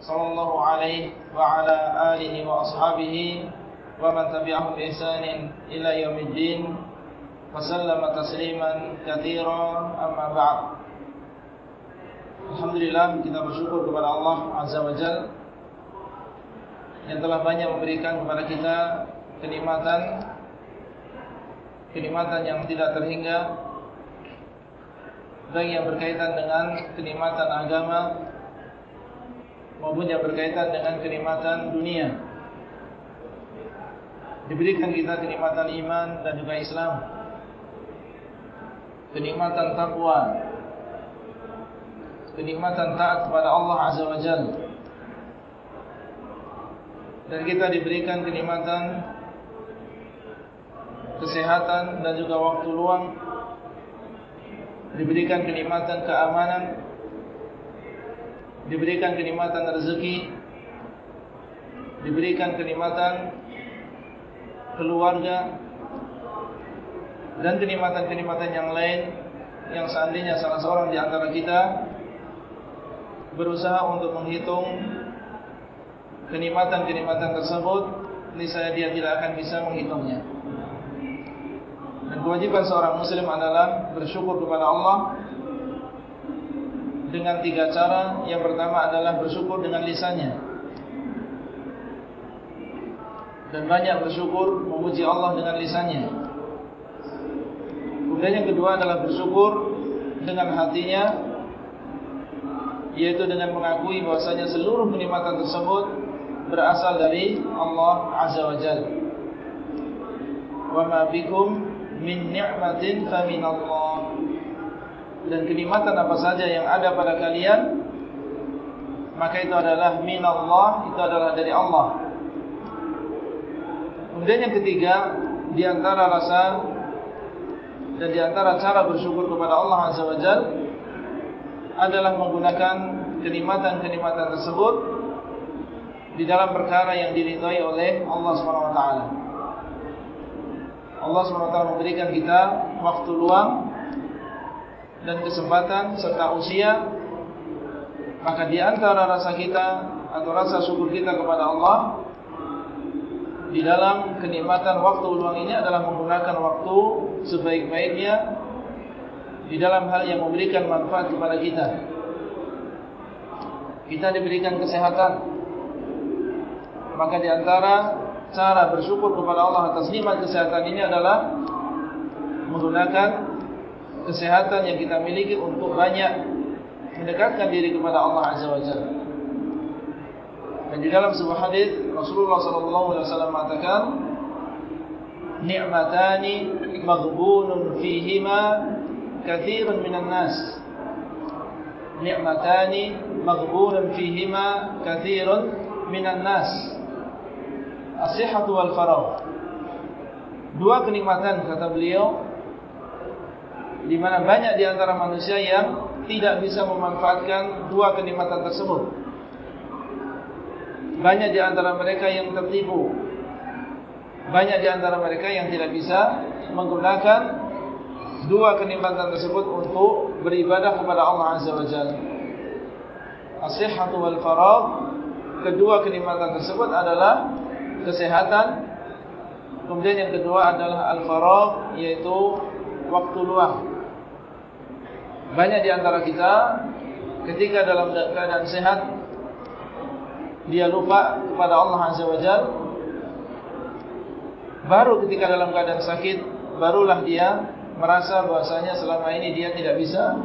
صلى الله عليه وعلى آله وأصحابه ومن تبعهم بإحسان إلى يوم الدين وسلم تسليما كثيرا أما بعد Alhamdulillah kita bersyukur kepada Allah Azza wa Jal Yang telah banyak memberikan kepada kita kenikmatan Kenikmatan yang tidak terhingga Baik yang berkaitan dengan kenikmatan agama Maupun yang berkaitan dengan kenikmatan dunia. Diberikan kita kenikmatan iman dan juga Islam. Kenikmatan taqwa Kenikmatan taat kepada Allah Azza wa Jal. Dan kita diberikan kenikmatan Kesehatan dan juga waktu luang. Diberikan kenikmatan keamanan Diberikan kenikmatan rezeki Diberikan kenikmatan keluarga Dan kenikmatan-kenikmatan yang lain Yang seandainya salah seorang di antara kita berusaha untuk menghitung kenikmatan-kenikmatan tersebut, niscaya dia tidak akan bisa menghitungnya. Dan kewajiban seorang muslim adalah bersyukur kepada Allah dengan tiga cara. Yang pertama adalah bersyukur dengan lisannya. Dan banyak bersyukur memuji Allah dengan lisannya. Kemudian yang kedua adalah bersyukur dengan hatinya yaitu dengan mengakui bahwasanya seluruh kenikmatan tersebut berasal dari Allah Azza wa Jalla. Wa ma bikum min ni'matin fa min. Dan kenikmatan apa saja yang ada pada kalian maka itu adalah min Allah, itu adalah dari Allah. Kemudian yang ketiga, di antara rasa dan di antara cara bersyukur kepada Allah Azza wa Jalla adalah menggunakan kenikmatan-kenikmatan tersebut di dalam perkara yang diridhai oleh Allah SWT. Allah SWT memberikan kita waktu luang dan kesempatan serta usia, maka di antara rasa kita atau rasa syukur kita kepada Allah di dalam kenikmatan waktu luang ini adalah menggunakan waktu sebaik-baiknya di dalam hal yang memberikan manfaat kepada kita. Kita diberikan kesehatan. Maka di antara cara bersyukur kepada Allah atas nikmat kesehatan ini adalah menggunakan kesehatan yang kita miliki untuk banyak mendekatkan diri kepada Allah Azza wa Jalla. Dan di dalam sebuah hadis Rasulullah sallallahu alaihi wasallam mengatakan ni'matani maghbunun fihima kathirun minan nas. Ni'matani maghbunun fihima kathirun minan nas. As-sihhatu wal faragh. Dua kenikmatan kata beliau di mana banyak di antara manusia yang tidak bisa memanfaatkan dua kenikmatan tersebut banyak di antara mereka yang tertipu banyak di antara mereka yang tidak bisa menggunakan dua kenikmatan tersebut untuk beribadah kepada Allah Azza wa Jalla. As-sihhatu wal faragh. Kedua kenikmatan tersebut adalah kesehatan. Kemudian yang kedua adalah al-faragh yaitu waktu luang. Banyak di antara kita ketika dalam keadaan sehat dia lupa kepada Allah Azza wa Jalla. Baru ketika dalam keadaan sakit barulah dia merasa bahasanya selama ini dia tidak bisa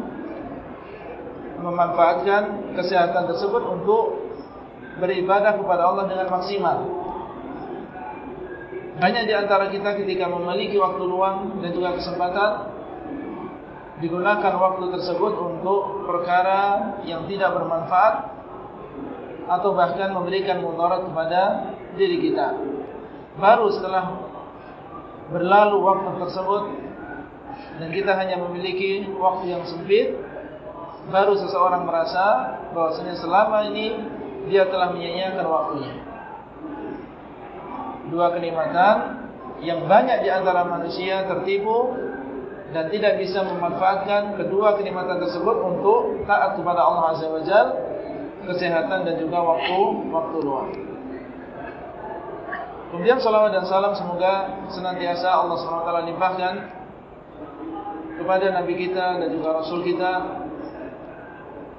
memanfaatkan kesehatan tersebut untuk beribadah kepada Allah dengan maksimal. Hanya di antara kita ketika memiliki waktu luang dan juga kesempatan digunakan waktu tersebut untuk perkara yang tidak bermanfaat atau bahkan memberikan mudarat kepada diri kita. Baru setelah berlalu waktu tersebut dan kita hanya memiliki waktu yang sempit, baru seseorang merasa bahwasanya selama ini dia telah menyia-nyiakan waktunya. Dua kenikmatan yang banyak di antara manusia tertipu dan tidak bisa memanfaatkan kedua kenikmatan tersebut untuk taat kepada Allah Azza wa Jalla, kesehatan dan juga waktu waktu luang. Kemudian salawat dan salam semoga senantiasa Allah SWT limpahkan kepada Nabi kita dan juga Rasul kita,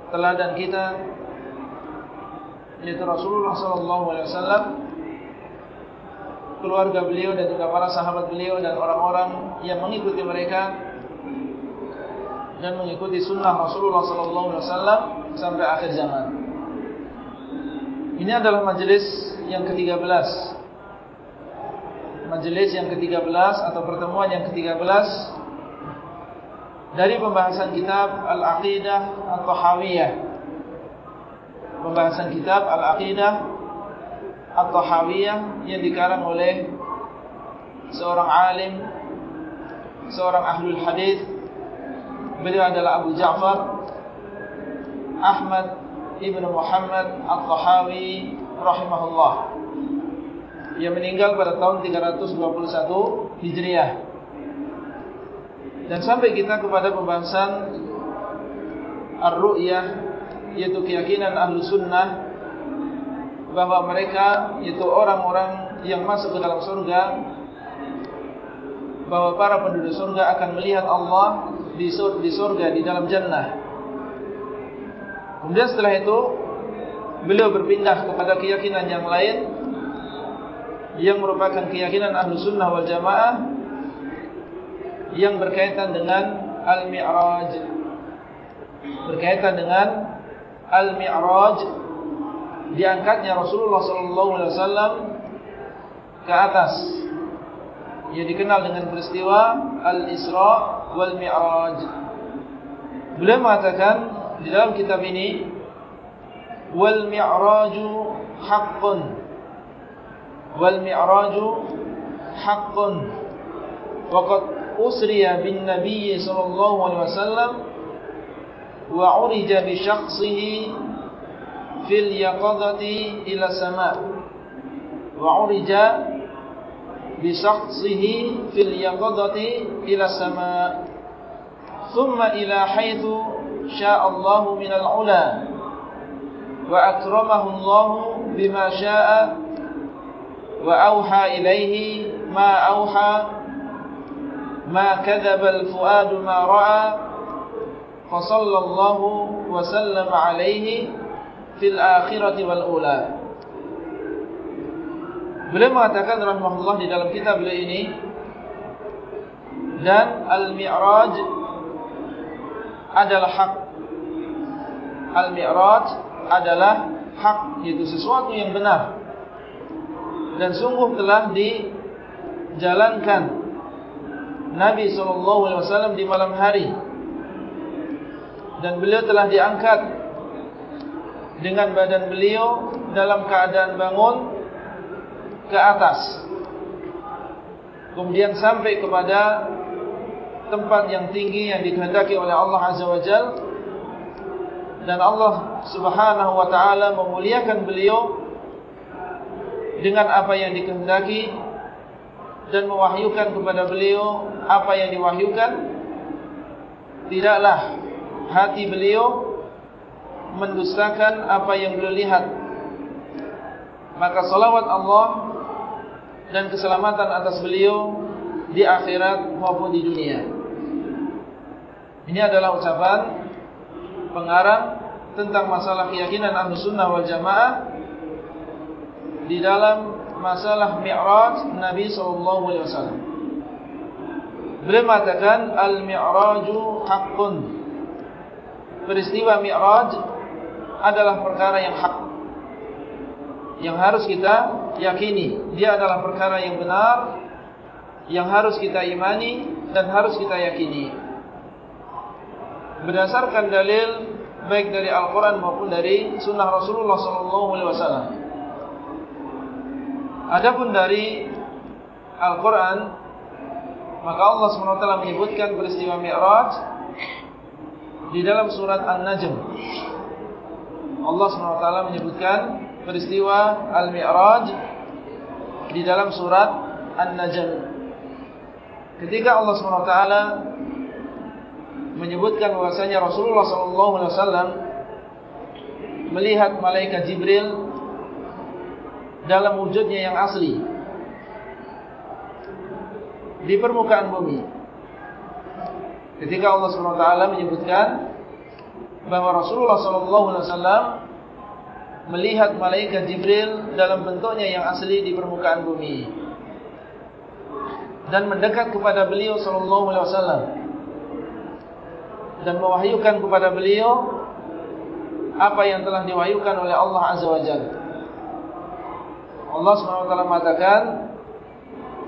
teladan kita, yaitu Rasulullah SAW, keluarga beliau dan juga para sahabat beliau dan orang-orang yang mengikuti mereka dan mengikuti sunnah Rasulullah SAW sampai akhir zaman. Ini adalah majelis yang ke-13 majelis yang ke-13 atau pertemuan yang ke-13 dari pembahasan kitab Al-Aqidah At-Tahawiyah. Pembahasan kitab Al-Aqidah At-Tahawiyah yang dikarang oleh seorang alim, seorang ahlul hadis. Beliau adalah Abu Ja'far Ahmad Ibn Muhammad At-Tahawi rahimahullah yang meninggal pada tahun 321 Hijriah. Dan sampai kita kepada pembahasan Ar-Ru'yah yaitu keyakinan Ahlu Sunnah bahawa mereka yaitu orang-orang yang masuk ke dalam surga bahawa para penduduk surga akan melihat Allah di surga di dalam jannah. Kemudian setelah itu beliau berpindah kepada keyakinan yang lain yang merupakan keyakinan ahlu sunnah wal jamaah yang berkaitan dengan al-mi'raj berkaitan dengan al-mi'raj diangkatnya Rasulullah sallallahu alaihi wasallam ke atas. Ia dikenal dengan peristiwa Al-Isra wal Mi'raj. Beliau mengatakan di dalam kitab ini wal mi'raju haqqun. Wal mi'raju haqqun. Wa qad usriya bin nabiy sallallahu alaihi wasallam wa urija bi syakhsihi fil yaqadati ila sama wa urija bi shakhsihi fil yaqadati ila sama thumma ila haythu syaa Allah min al-ula wa akramahu Allah bima syaa wa auha ilaihi ma auha ما كذب الفؤاد ما رأى فصلى الله وسلم عليه fil akhirati wal ula. Beliau mengatakan rahmatullah di dalam kitab beliau ini dan al-mi'raj adalah hak. Al-mi'raj adalah hak yaitu sesuatu yang benar. Dan sungguh telah dijalankan Nabi sallallahu alaihi wasallam di malam hari. Dan beliau telah diangkat dengan badan beliau dalam keadaan bangun ke atas. Kemudian sampai kepada tempat yang tinggi yang dikehendaki oleh Allah Azza wa Jal. Dan Allah Subhanahu wa taala memuliakan beliau dengan apa yang dikehendaki dan mewahyukan kepada beliau apa yang diwahyukan. Tidaklah hati beliau mendustakan apa yang beliau lihat maka salawat Allah dan keselamatan atas beliau di akhirat maupun di dunia ini adalah ucapan pengarang tentang masalah keyakinan ahlu sunnah wal jamaah di dalam masalah Mi'raj Nabi SAW. Beliau mengatakan Al-Mi'raju Haqqun. Peristiwa Mi'raj adalah perkara yang hak. Yang harus kita yakini. Dia adalah perkara yang benar. Yang harus kita imani dan harus kita yakini. Berdasarkan dalil baik dari Al-Quran maupun dari Sunnah Rasulullah SAW. Adapun dari Al-Quran, maka Allah SWT menyebutkan peristiwa Mi'raj di dalam surat An-Najm. Allah SWT menyebutkan peristiwa Al-Mi'raj di dalam surat An-Najm. Ketika Allah SWT menyebutkan bahwasanya Rasulullah SAW melihat malaikat Jibril dalam wujudnya yang asli di permukaan bumi. Ketika Allah SWT menyebutkan bahawa Rasulullah SAW melihat malaikat Jibril dalam bentuknya yang asli di permukaan bumi dan mendekat kepada beliau SAW dan mewahyukan kepada beliau apa yang telah diwahyukan oleh Allah Azza wa Jalla. Allah SWT mengatakan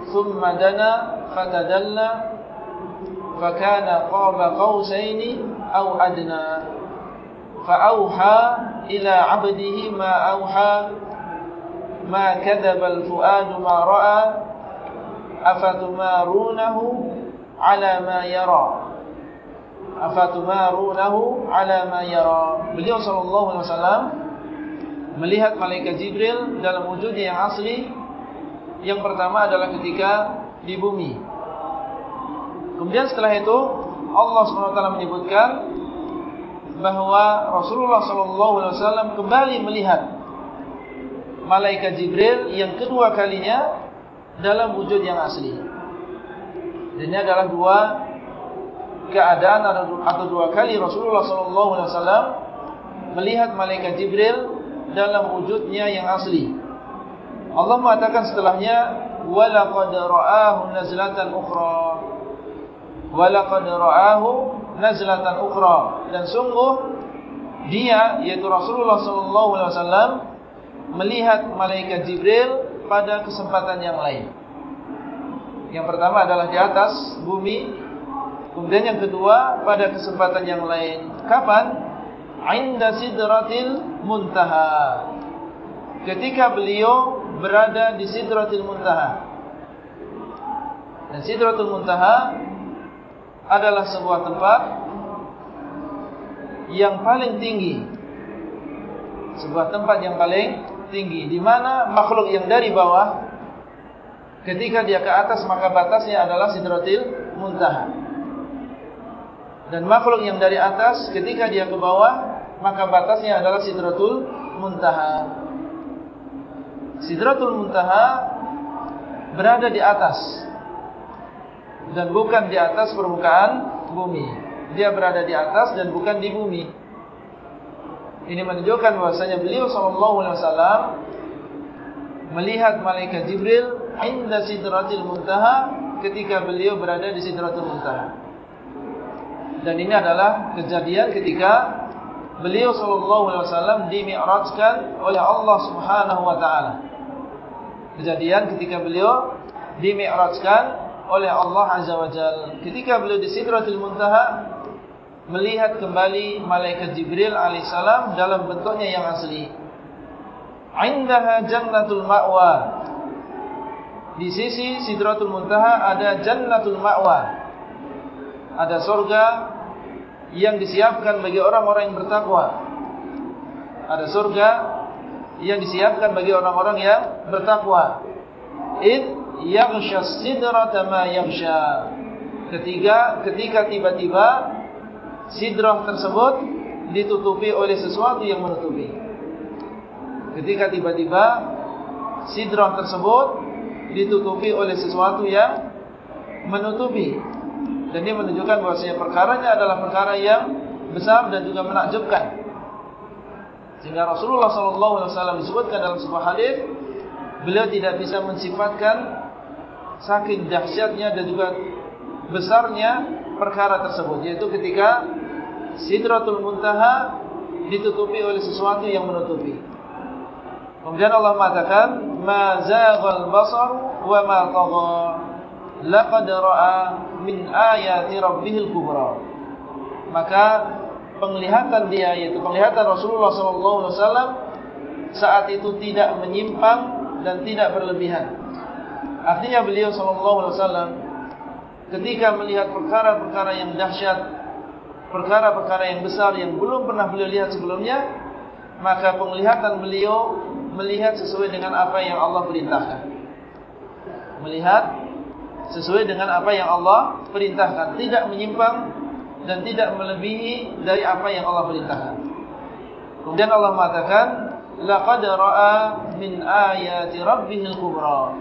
ثُمَّ دَنَا فَتَدَلَّا فَكَانَ قَابَ قَوْسَيْنِ أَوْ أَدْنَا فَأَوْحَى إِلَى عَبْدِهِ مَا أَوْحَى مَا كَذَبَ الْفُؤَادُ مَا رَأَى أَفَتُمَارُونَهُ عَلَى مَا يَرَى afatumarunahu ala ma yara. Beliau sallallahu alaihi wasallam melihat malaikat Jibril dalam wujudnya yang asli. Yang pertama adalah ketika di bumi. Kemudian setelah itu Allah SWT menyebutkan bahawa Rasulullah SAW kembali melihat malaikat Jibril yang kedua kalinya dalam wujud yang asli. Ini adalah dua keadaan atau dua kali Rasulullah SAW melihat malaikat Jibril dalam wujudnya yang asli. Allah mengatakan setelahnya, walaqad ra'ahu nazlatan ukhra. Walaqad ra'ahu nazlatan ukhra. Dan sungguh dia yaitu Rasulullah SAW melihat malaikat Jibril pada kesempatan yang lain. Yang pertama adalah di atas bumi Kemudian yang kedua pada kesempatan yang lain. Kapan? Inda sidratil muntaha. Ketika beliau berada di sidratil muntaha. Dan sidratil muntaha adalah sebuah tempat yang paling tinggi. Sebuah tempat yang paling tinggi. Di mana makhluk yang dari bawah. Ketika dia ke atas maka batasnya adalah sidratil muntaha. Dan makhluk yang dari atas ketika dia ke bawah maka batasnya adalah sidratul muntaha. Sidratul muntaha berada di atas dan bukan di atas permukaan bumi. Dia berada di atas dan bukan di bumi. Ini menunjukkan bahwasanya beliau sallallahu alaihi wasallam melihat malaikat Jibril inda sidratil muntaha ketika beliau berada di sidratul muntaha. Dan ini adalah kejadian ketika beliau sallallahu alaihi wasallam dimi'rajkan oleh Allah Subhanahu wa taala. Kejadian ketika beliau dimi'rajkan oleh Allah Azza wa Jalla. Ketika beliau di Sidratul Muntaha melihat kembali malaikat Jibril alaihissalam dalam bentuknya yang asli. Indaha jannatul ma'wa. Di sisi Sidratul Muntaha ada jannatul ma'wa. Ada surga yang disiapkan bagi orang-orang yang bertakwa. Ada surga yang disiapkan bagi orang-orang yang bertakwa. Id yaghsha sidrata ma yaghsha. Ketiga, ketika tiba-tiba sidrah tersebut ditutupi oleh sesuatu yang menutupi. Ketika tiba-tiba sidrah tersebut ditutupi oleh sesuatu yang menutupi. Dan ini menunjukkan bahwasanya perkaranya adalah perkara yang besar dan juga menakjubkan. Sehingga Rasulullah SAW disebutkan dalam sebuah hadis, beliau tidak bisa mensifatkan saking dahsyatnya dan juga besarnya perkara tersebut. Yaitu ketika Sidratul Muntaha ditutupi oleh sesuatu yang menutupi. Kemudian Allah mengatakan, Ma zaghal basar wa ma tagha laqad ra'a min ayati rabbihil kubra maka penglihatan dia yaitu penglihatan Rasulullah SAW saat itu tidak menyimpang dan tidak berlebihan. Artinya beliau SAW ketika melihat perkara-perkara yang dahsyat, perkara-perkara yang besar yang belum pernah beliau lihat sebelumnya, maka penglihatan beliau melihat sesuai dengan apa yang Allah perintahkan. Melihat sesuai dengan apa yang Allah perintahkan, tidak menyimpang dan tidak melebihi dari apa yang Allah perintahkan. Kemudian Allah mengatakan, laqad ra'a min ayati rabbihil kubra.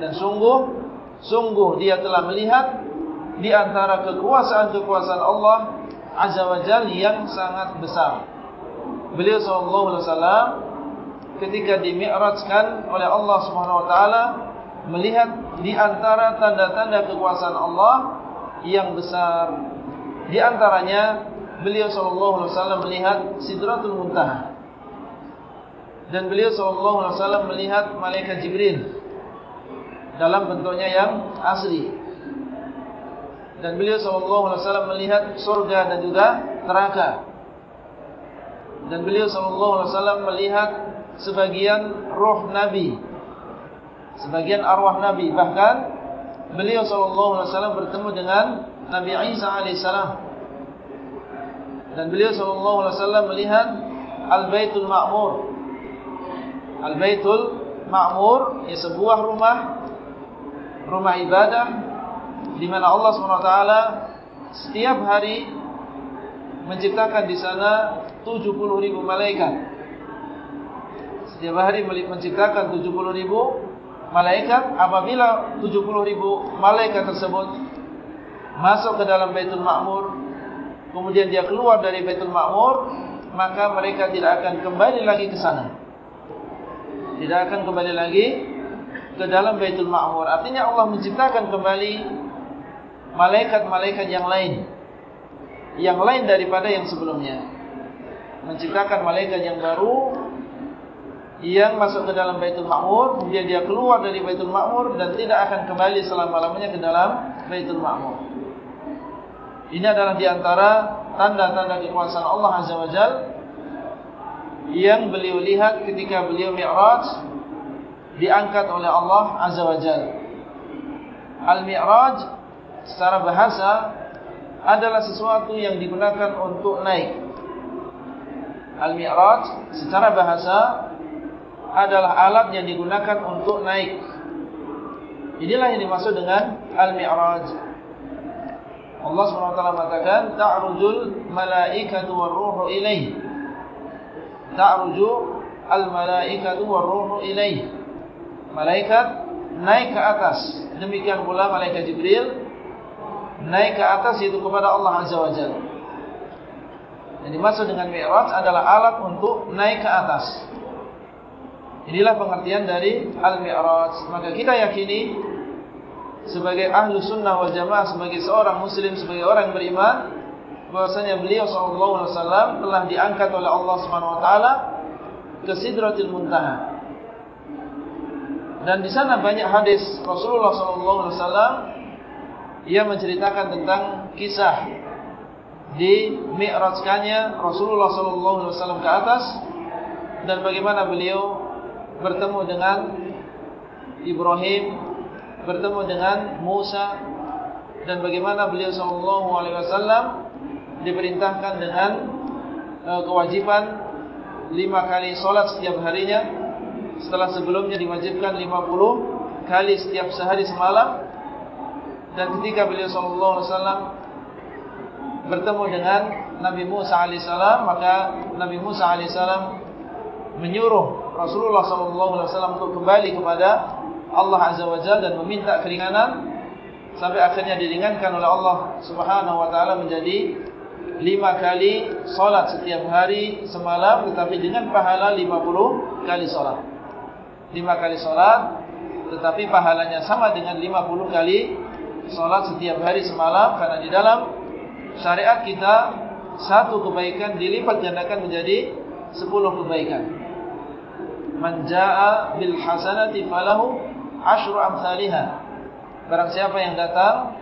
Dan sungguh, sungguh dia telah melihat di antara kekuasaan-kekuasaan Allah Azza wa Jalla yang sangat besar. Beliau sallallahu alaihi wasallam ketika dimi'rajkan oleh Allah Subhanahu wa taala melihat di antara tanda-tanda kekuasaan Allah yang besar di antaranya beliau sallallahu alaihi wasallam melihat Sidratul Muntaha. Dan beliau sallallahu alaihi wasallam melihat malaikat Jibril dalam bentuknya yang asli. Dan beliau sallallahu alaihi wasallam melihat surga dan juga neraka. Dan beliau sallallahu alaihi wasallam melihat sebagian roh nabi. Sebagian arwah nabi bahkan beliau sallallahu alaihi wasallam bertemu dengan Nabi Isa alaihissalam. Dan beliau sallallahu alaihi wasallam melihat Al-Baitul Ma'mur. Al-Baitul Ma'mur ia sebuah rumah rumah ibadah di mana Allah SWT setiap hari menciptakan di sana 70 ribu malaikat. Setiap hari menciptakan 70 ribu malaikat. Apabila 70 ribu malaikat tersebut masuk ke dalam Baitul Ma'mur kemudian dia keluar dari Baitul Ma'mur maka mereka tidak akan kembali lagi ke sana tidak akan kembali lagi ke dalam Baitul Ma'mur. Artinya Allah menciptakan kembali malaikat-malaikat yang lain. Yang lain daripada yang sebelumnya. Menciptakan malaikat yang baru yang masuk ke dalam Baitul Ma'mur kemudian dia keluar dari Baitul Ma'mur dan tidak akan kembali selama-lamanya ke dalam Baitul Ma'mur. Ini adalah diantara tanda-tanda kekuasaan Allah Azza wa Jal Yang beliau lihat ketika beliau mi'raj Diangkat oleh Allah Azza wa Jal. Al-mi'raj secara bahasa Adalah sesuatu yang digunakan untuk naik. Al-mi'raj secara bahasa Adalah alat yang digunakan untuk naik. Inilah yang dimaksud dengan Al-mi'raj. Allah SWT mengatakan ta'rujul malaikatu warruhu ilaih ta'ruju al malaikatu warruhu ilaih malaikat naik ke atas. Demikian pula malaikat Jibril naik ke atas itu kepada Allah Azza wa Jalla. Yang dimaksud dengan mi'raj adalah alat untuk naik ke atas. Inilah pengertian dari al-mi'raj. Maka kita yakini sebagai ahlu sunnah wal jamaah sebagai seorang muslim sebagai orang beriman bahwasanya beliau sallallahu alaihi wasallam telah diangkat oleh Allah Subhanahu wa taala ke Sidratil Muntaha dan di sana banyak hadis Rasulullah wasallam yang menceritakan tentang kisah di mi'rajkannya Rasulullah wasallam ke atas dan bagaimana beliau bertemu dengan Ibrahim bertemu dengan Musa dan bagaimana beliau wasallam diperintahkan dengan uh, kewajiban lima kali solat setiap harinya setelah sebelumnya diwajibkan lima puluh kali setiap sehari semalam dan ketika beliau sallallahu alaihi wasallam bertemu dengan Nabi Musa alaihissalam maka Nabi Musa alaihissalam menyuruh Rasulullah sallallahu alaihi wasallam untuk kembali kepada Allah Azza wa Jalla dan meminta keringanan sampai akhirnya diringankan oleh Allah Subhanahu wa taala menjadi lima kali salat setiap hari semalam tetapi dengan pahala lima puluh kali salat. Lima kali salat tetapi pahalanya sama dengan lima puluh kali salat setiap hari semalam karena di dalam syariat kita satu kebaikan dilipat gandakan menjadi sepuluh kebaikan. Man jaa bil hasanati falahu ashru amsalihah. Barang siapa yang datang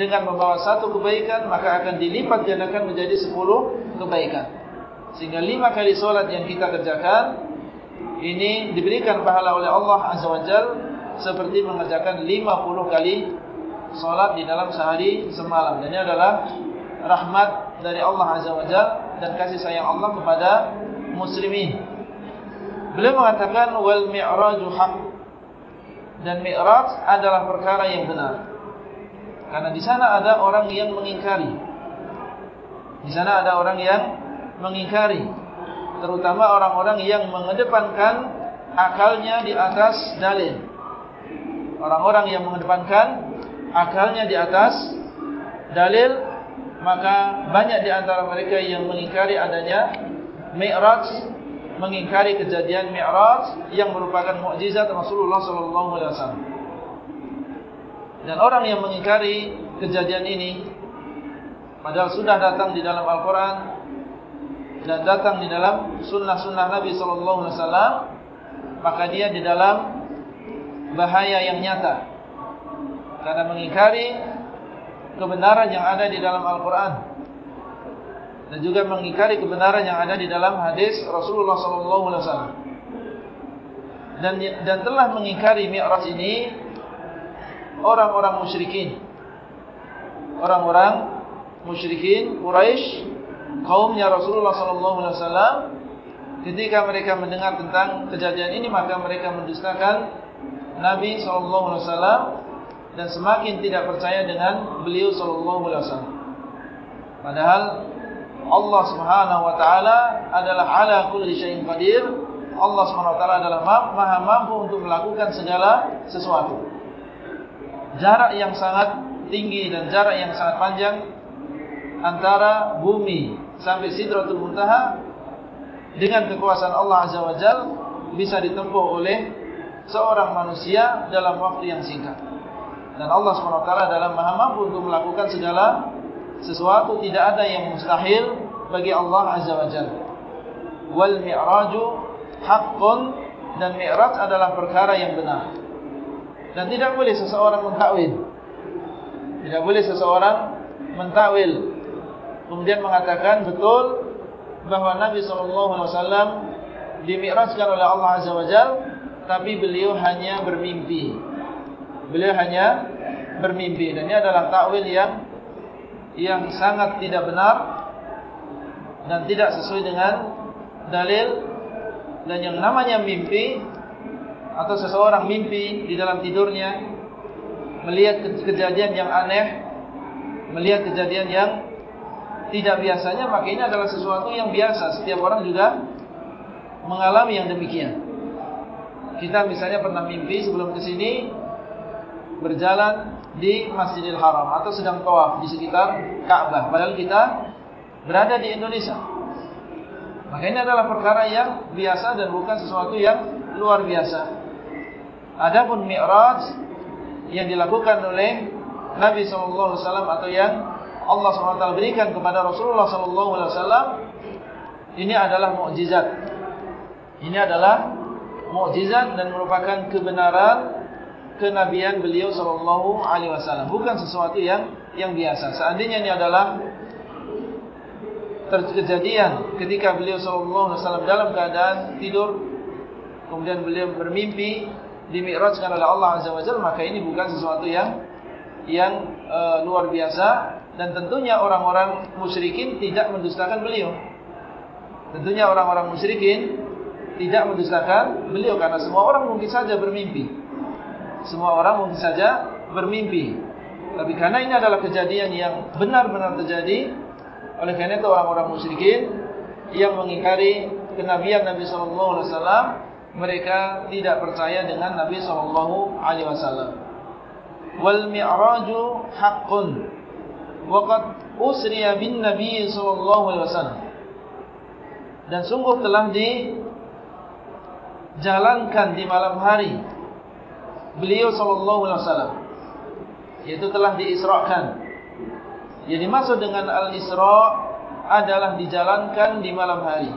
dengan membawa satu kebaikan maka akan dilipat gandakan menjadi sepuluh kebaikan. Sehingga lima kali solat yang kita kerjakan ini diberikan pahala oleh Allah Azza wa Jal seperti mengerjakan lima puluh kali solat di dalam sehari semalam. Dan ini adalah rahmat dari Allah Azza wa Jal dan kasih sayang Allah kepada muslimin. Beliau mengatakan wal mi'raju haq dan mi'raj adalah perkara yang benar. Karena di sana ada orang yang mengingkari. Di sana ada orang yang mengingkari. Terutama orang-orang yang mengedepankan akalnya di atas dalil. Orang-orang yang mengedepankan akalnya di atas dalil. Maka banyak di antara mereka yang mengingkari adanya mi'raj. Mengingkari kejadian mi'raj yang merupakan mu'jizat Rasulullah SAW. Dan orang yang mengingkari kejadian ini Padahal sudah datang di dalam Al-Quran Dan datang di dalam sunnah-sunnah Nabi SAW Maka dia di dalam bahaya yang nyata. Karena mengingkari kebenaran yang ada di dalam Al-Quran. Dan juga mengingkari kebenaran yang ada di dalam hadis Rasulullah SAW dan, dan telah mengingkari mi'raj ini orang-orang musyrikin. Orang-orang musyrikin Quraisy, kaumnya Rasulullah sallallahu alaihi wasallam ketika mereka mendengar tentang kejadian ini maka mereka mendustakan Nabi sallallahu alaihi wasallam dan semakin tidak percaya dengan beliau sallallahu alaihi wasallam. Padahal Allah Subhanahu wa taala adalah ala kulli syai'in qadir. Allah Subhanahu wa taala adalah Maha mampu untuk melakukan segala sesuatu jarak yang sangat tinggi dan jarak yang sangat panjang antara bumi sampai Sidratul Muntaha dengan kekuasaan Allah Azza wa Jal bisa ditempuh oleh seorang manusia dalam waktu yang singkat. Dan Allah SWT dalam maha mampu untuk melakukan segala sesuatu tidak ada yang mustahil bagi Allah Azza wa Jal. Wal mi'raju haqqun dan mi'raj adalah perkara yang benar. Dan tidak boleh seseorang mentakwil. Tidak boleh seseorang mentakwil. Kemudian mengatakan betul bahawa Nabi SAW dimi'rajkan oleh Allah Azza wa Jal. Tapi beliau hanya bermimpi. Beliau hanya bermimpi. Dan ini adalah takwil yang yang sangat tidak benar. Dan tidak sesuai dengan dalil. Dan yang namanya mimpi atau seseorang mimpi di dalam tidurnya melihat kejadian yang aneh, melihat kejadian yang tidak biasanya, maka ini adalah sesuatu yang biasa. Setiap orang juga mengalami yang demikian. Kita misalnya pernah mimpi sebelum ke sini berjalan di Masjidil Haram atau sedang tawaf di sekitar Ka'bah, padahal kita berada di Indonesia. Maka ini adalah perkara yang biasa dan bukan sesuatu yang luar biasa. Adapun mi'raj yang dilakukan oleh Nabi wasallam atau yang Allah SWT berikan kepada Rasulullah wasallam ini adalah mukjizat. Ini adalah mukjizat dan merupakan kebenaran kenabian beliau sallallahu alaihi wasallam, bukan sesuatu yang yang biasa. Seandainya ini adalah terjadian ketika beliau sallallahu alaihi wasallam dalam keadaan tidur kemudian beliau bermimpi dimi'rajkan oleh Allah Azza wa Jalla maka ini bukan sesuatu yang yang uh, luar biasa dan tentunya orang-orang musyrikin tidak mendustakan beliau. Tentunya orang-orang musyrikin tidak mendustakan beliau karena semua orang mungkin saja bermimpi. Semua orang mungkin saja bermimpi. Tapi karena ini adalah kejadian yang benar-benar terjadi oleh karena itu orang-orang musyrikin yang mengingkari kenabian Nabi sallallahu alaihi wasallam mereka tidak percaya dengan Nabi sallallahu alaihi wasallam. Wal mi'raju haqqun. Wa qad usriya bin Nabi sallallahu alaihi wasallam. Dan sungguh telah dijalankan di malam hari beliau sallallahu alaihi wasallam. Yaitu telah diisrakan. Yang dimaksud dengan al-isra adalah dijalankan di malam hari.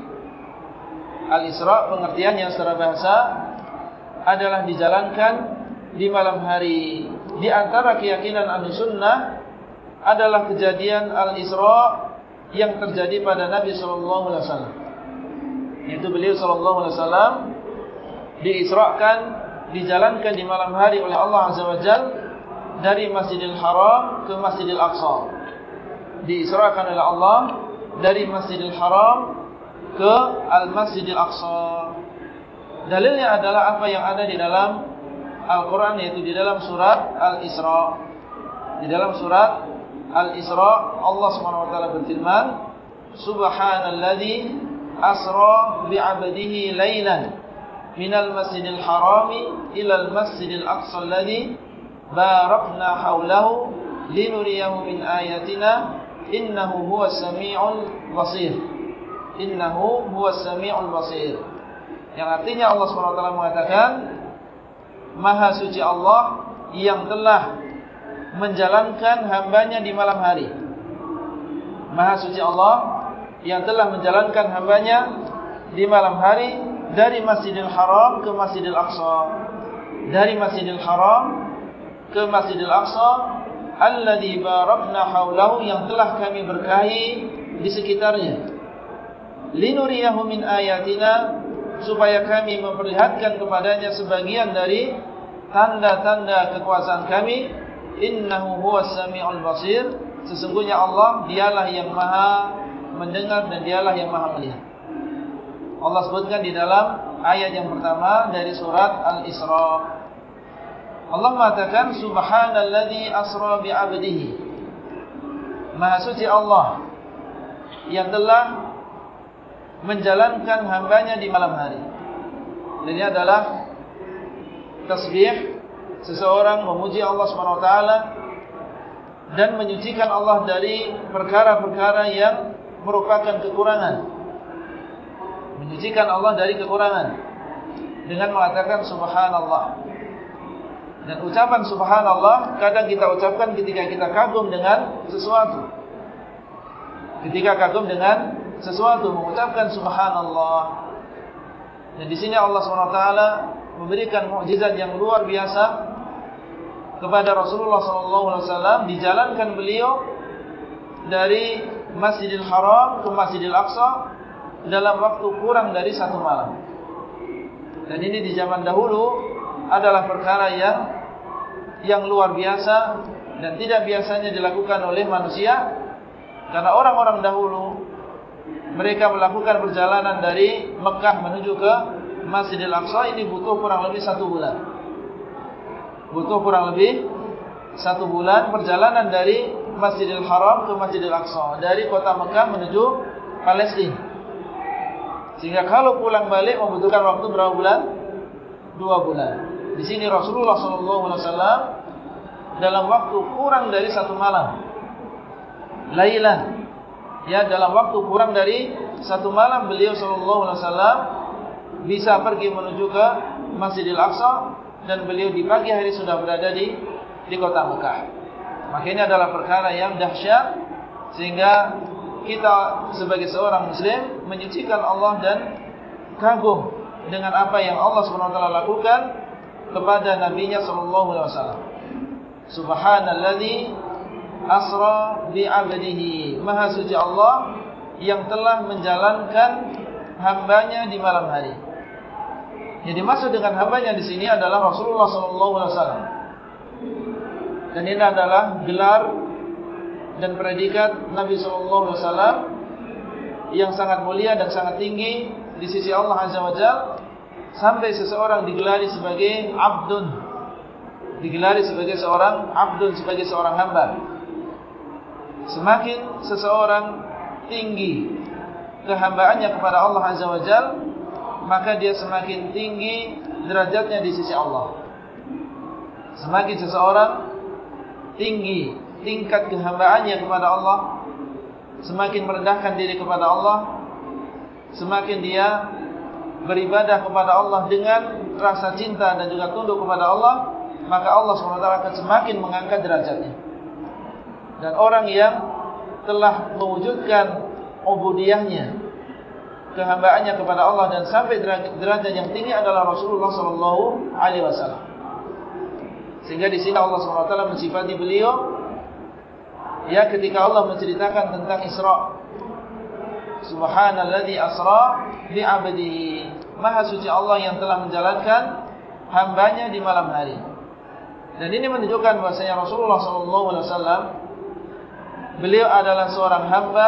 Al-Isra pengertian yang secara bahasa adalah dijalankan di malam hari. Di antara keyakinan Ahlussunnah adalah kejadian Al-Isra yang terjadi pada Nabi sallallahu alaihi wasallam. Yaitu beliau sallallahu alaihi wasallam diisrakan dijalankan di malam hari oleh Allah azza wajalla dari Masjidil Haram ke Masjidil Aqsa. Diisrakan oleh Allah dari Masjidil Haram ke Al-Masjidil Aqsa. Dalilnya adalah apa yang ada di dalam Al-Quran yaitu di dalam surat Al-Isra. Di dalam surat Al-Isra Allah SWT berfirman Subhanalladzi asra bi'abdihi laylan minal masjidil harami ilal masjidil aqsa alladhi barakna hawlahu linuriyahu min ayatina innahu huwas sami'ul basir. Innahu huwas sami'ul basir. Yang artinya Allah SWT mengatakan Maha suci Allah yang telah menjalankan hambanya di malam hari. Maha suci Allah yang telah menjalankan hambanya di malam hari dari Masjidil Haram ke Masjidil Aqsa. Dari Masjidil Haram ke Masjidil Aqsa alladzi barakna haulahu yang telah kami berkahi di sekitarnya. Linuriyahu min ayatina supaya kami memperlihatkan kepadanya sebagian dari tanda-tanda kekuasaan kami innahu huwas samiul basir. Sesungguhnya Allah dialah yang maha mendengar dan dialah yang maha melihat. Allah sebutkan di dalam ayat yang pertama dari surat Al-Isra. Allah mengatakan subhanalladzi asra bi 'abdihi. Maha suci Allah yang telah menjalankan hambanya di malam hari. Ini adalah tasbih seseorang memuji Allah SWT dan menyucikan Allah dari perkara-perkara yang merupakan kekurangan. Menyucikan Allah dari kekurangan dengan mengatakan subhanallah. Dan ucapan subhanallah kadang kita ucapkan ketika kita kagum dengan sesuatu. Ketika kagum dengan sesuatu mengucapkan subhanallah. Dan di sini Allah SWT memberikan mukjizat yang luar biasa kepada Rasulullah SAW dijalankan beliau dari Masjidil Haram ke Masjidil Aqsa dalam waktu kurang dari satu malam. Dan ini di zaman dahulu adalah perkara yang yang luar biasa dan tidak biasanya dilakukan oleh manusia karena orang-orang dahulu mereka melakukan perjalanan dari Mekah menuju ke Masjidil Aqsa ini butuh kurang lebih satu bulan butuh kurang lebih satu bulan perjalanan dari Masjidil Haram ke Masjidil Aqsa dari kota Mekah menuju Palestina. Sehingga kalau pulang balik membutuhkan waktu berapa bulan? Dua bulan. Di sini Rasulullah SAW dalam waktu kurang dari satu malam, lailan, ya dalam waktu kurang dari satu malam beliau SAW bisa pergi menuju ke Masjidil Aqsa dan beliau di pagi hari sudah berada di di kota Mekah. Maka ini adalah perkara yang dahsyat sehingga kita sebagai seorang muslim menyucikan Allah dan kagum dengan apa yang Allah SWT lakukan kepada nabinya sallallahu alaihi wasallam. Subhanalladzi asra bi 'abdihi. Maha suci Allah yang telah menjalankan hambanya di malam hari. Yang dimaksud dengan hambanya di sini adalah Rasulullah SAW. Dan ini adalah gelar dan predikat Nabi SAW yang sangat mulia dan sangat tinggi di sisi Allah Azza wa Jal sampai seseorang digelari sebagai abdun digelari sebagai seorang abdun sebagai seorang hamba semakin seseorang tinggi kehambaannya kepada Allah Azza wa Jal maka dia semakin tinggi derajatnya di sisi Allah. Semakin seseorang tinggi tingkat kehambaannya kepada Allah, semakin merendahkan diri kepada Allah, semakin dia beribadah kepada Allah dengan rasa cinta dan juga tunduk kepada Allah, maka Allah SWT akan semakin mengangkat derajatnya. Dan orang yang telah mewujudkan ubudiyahnya kehambaannya kepada Allah dan sampai derajat yang tinggi adalah Rasulullah sallallahu alaihi wasallam. Sehingga di sini Allah taala mensifati beliau ya ketika Allah menceritakan tentang Isra Subhanalladzi asra bi 'abdihi. Maha suci Allah yang telah menjalankan hambanya di malam hari. Dan ini menunjukkan bahasanya Rasulullah SAW beliau adalah seorang hamba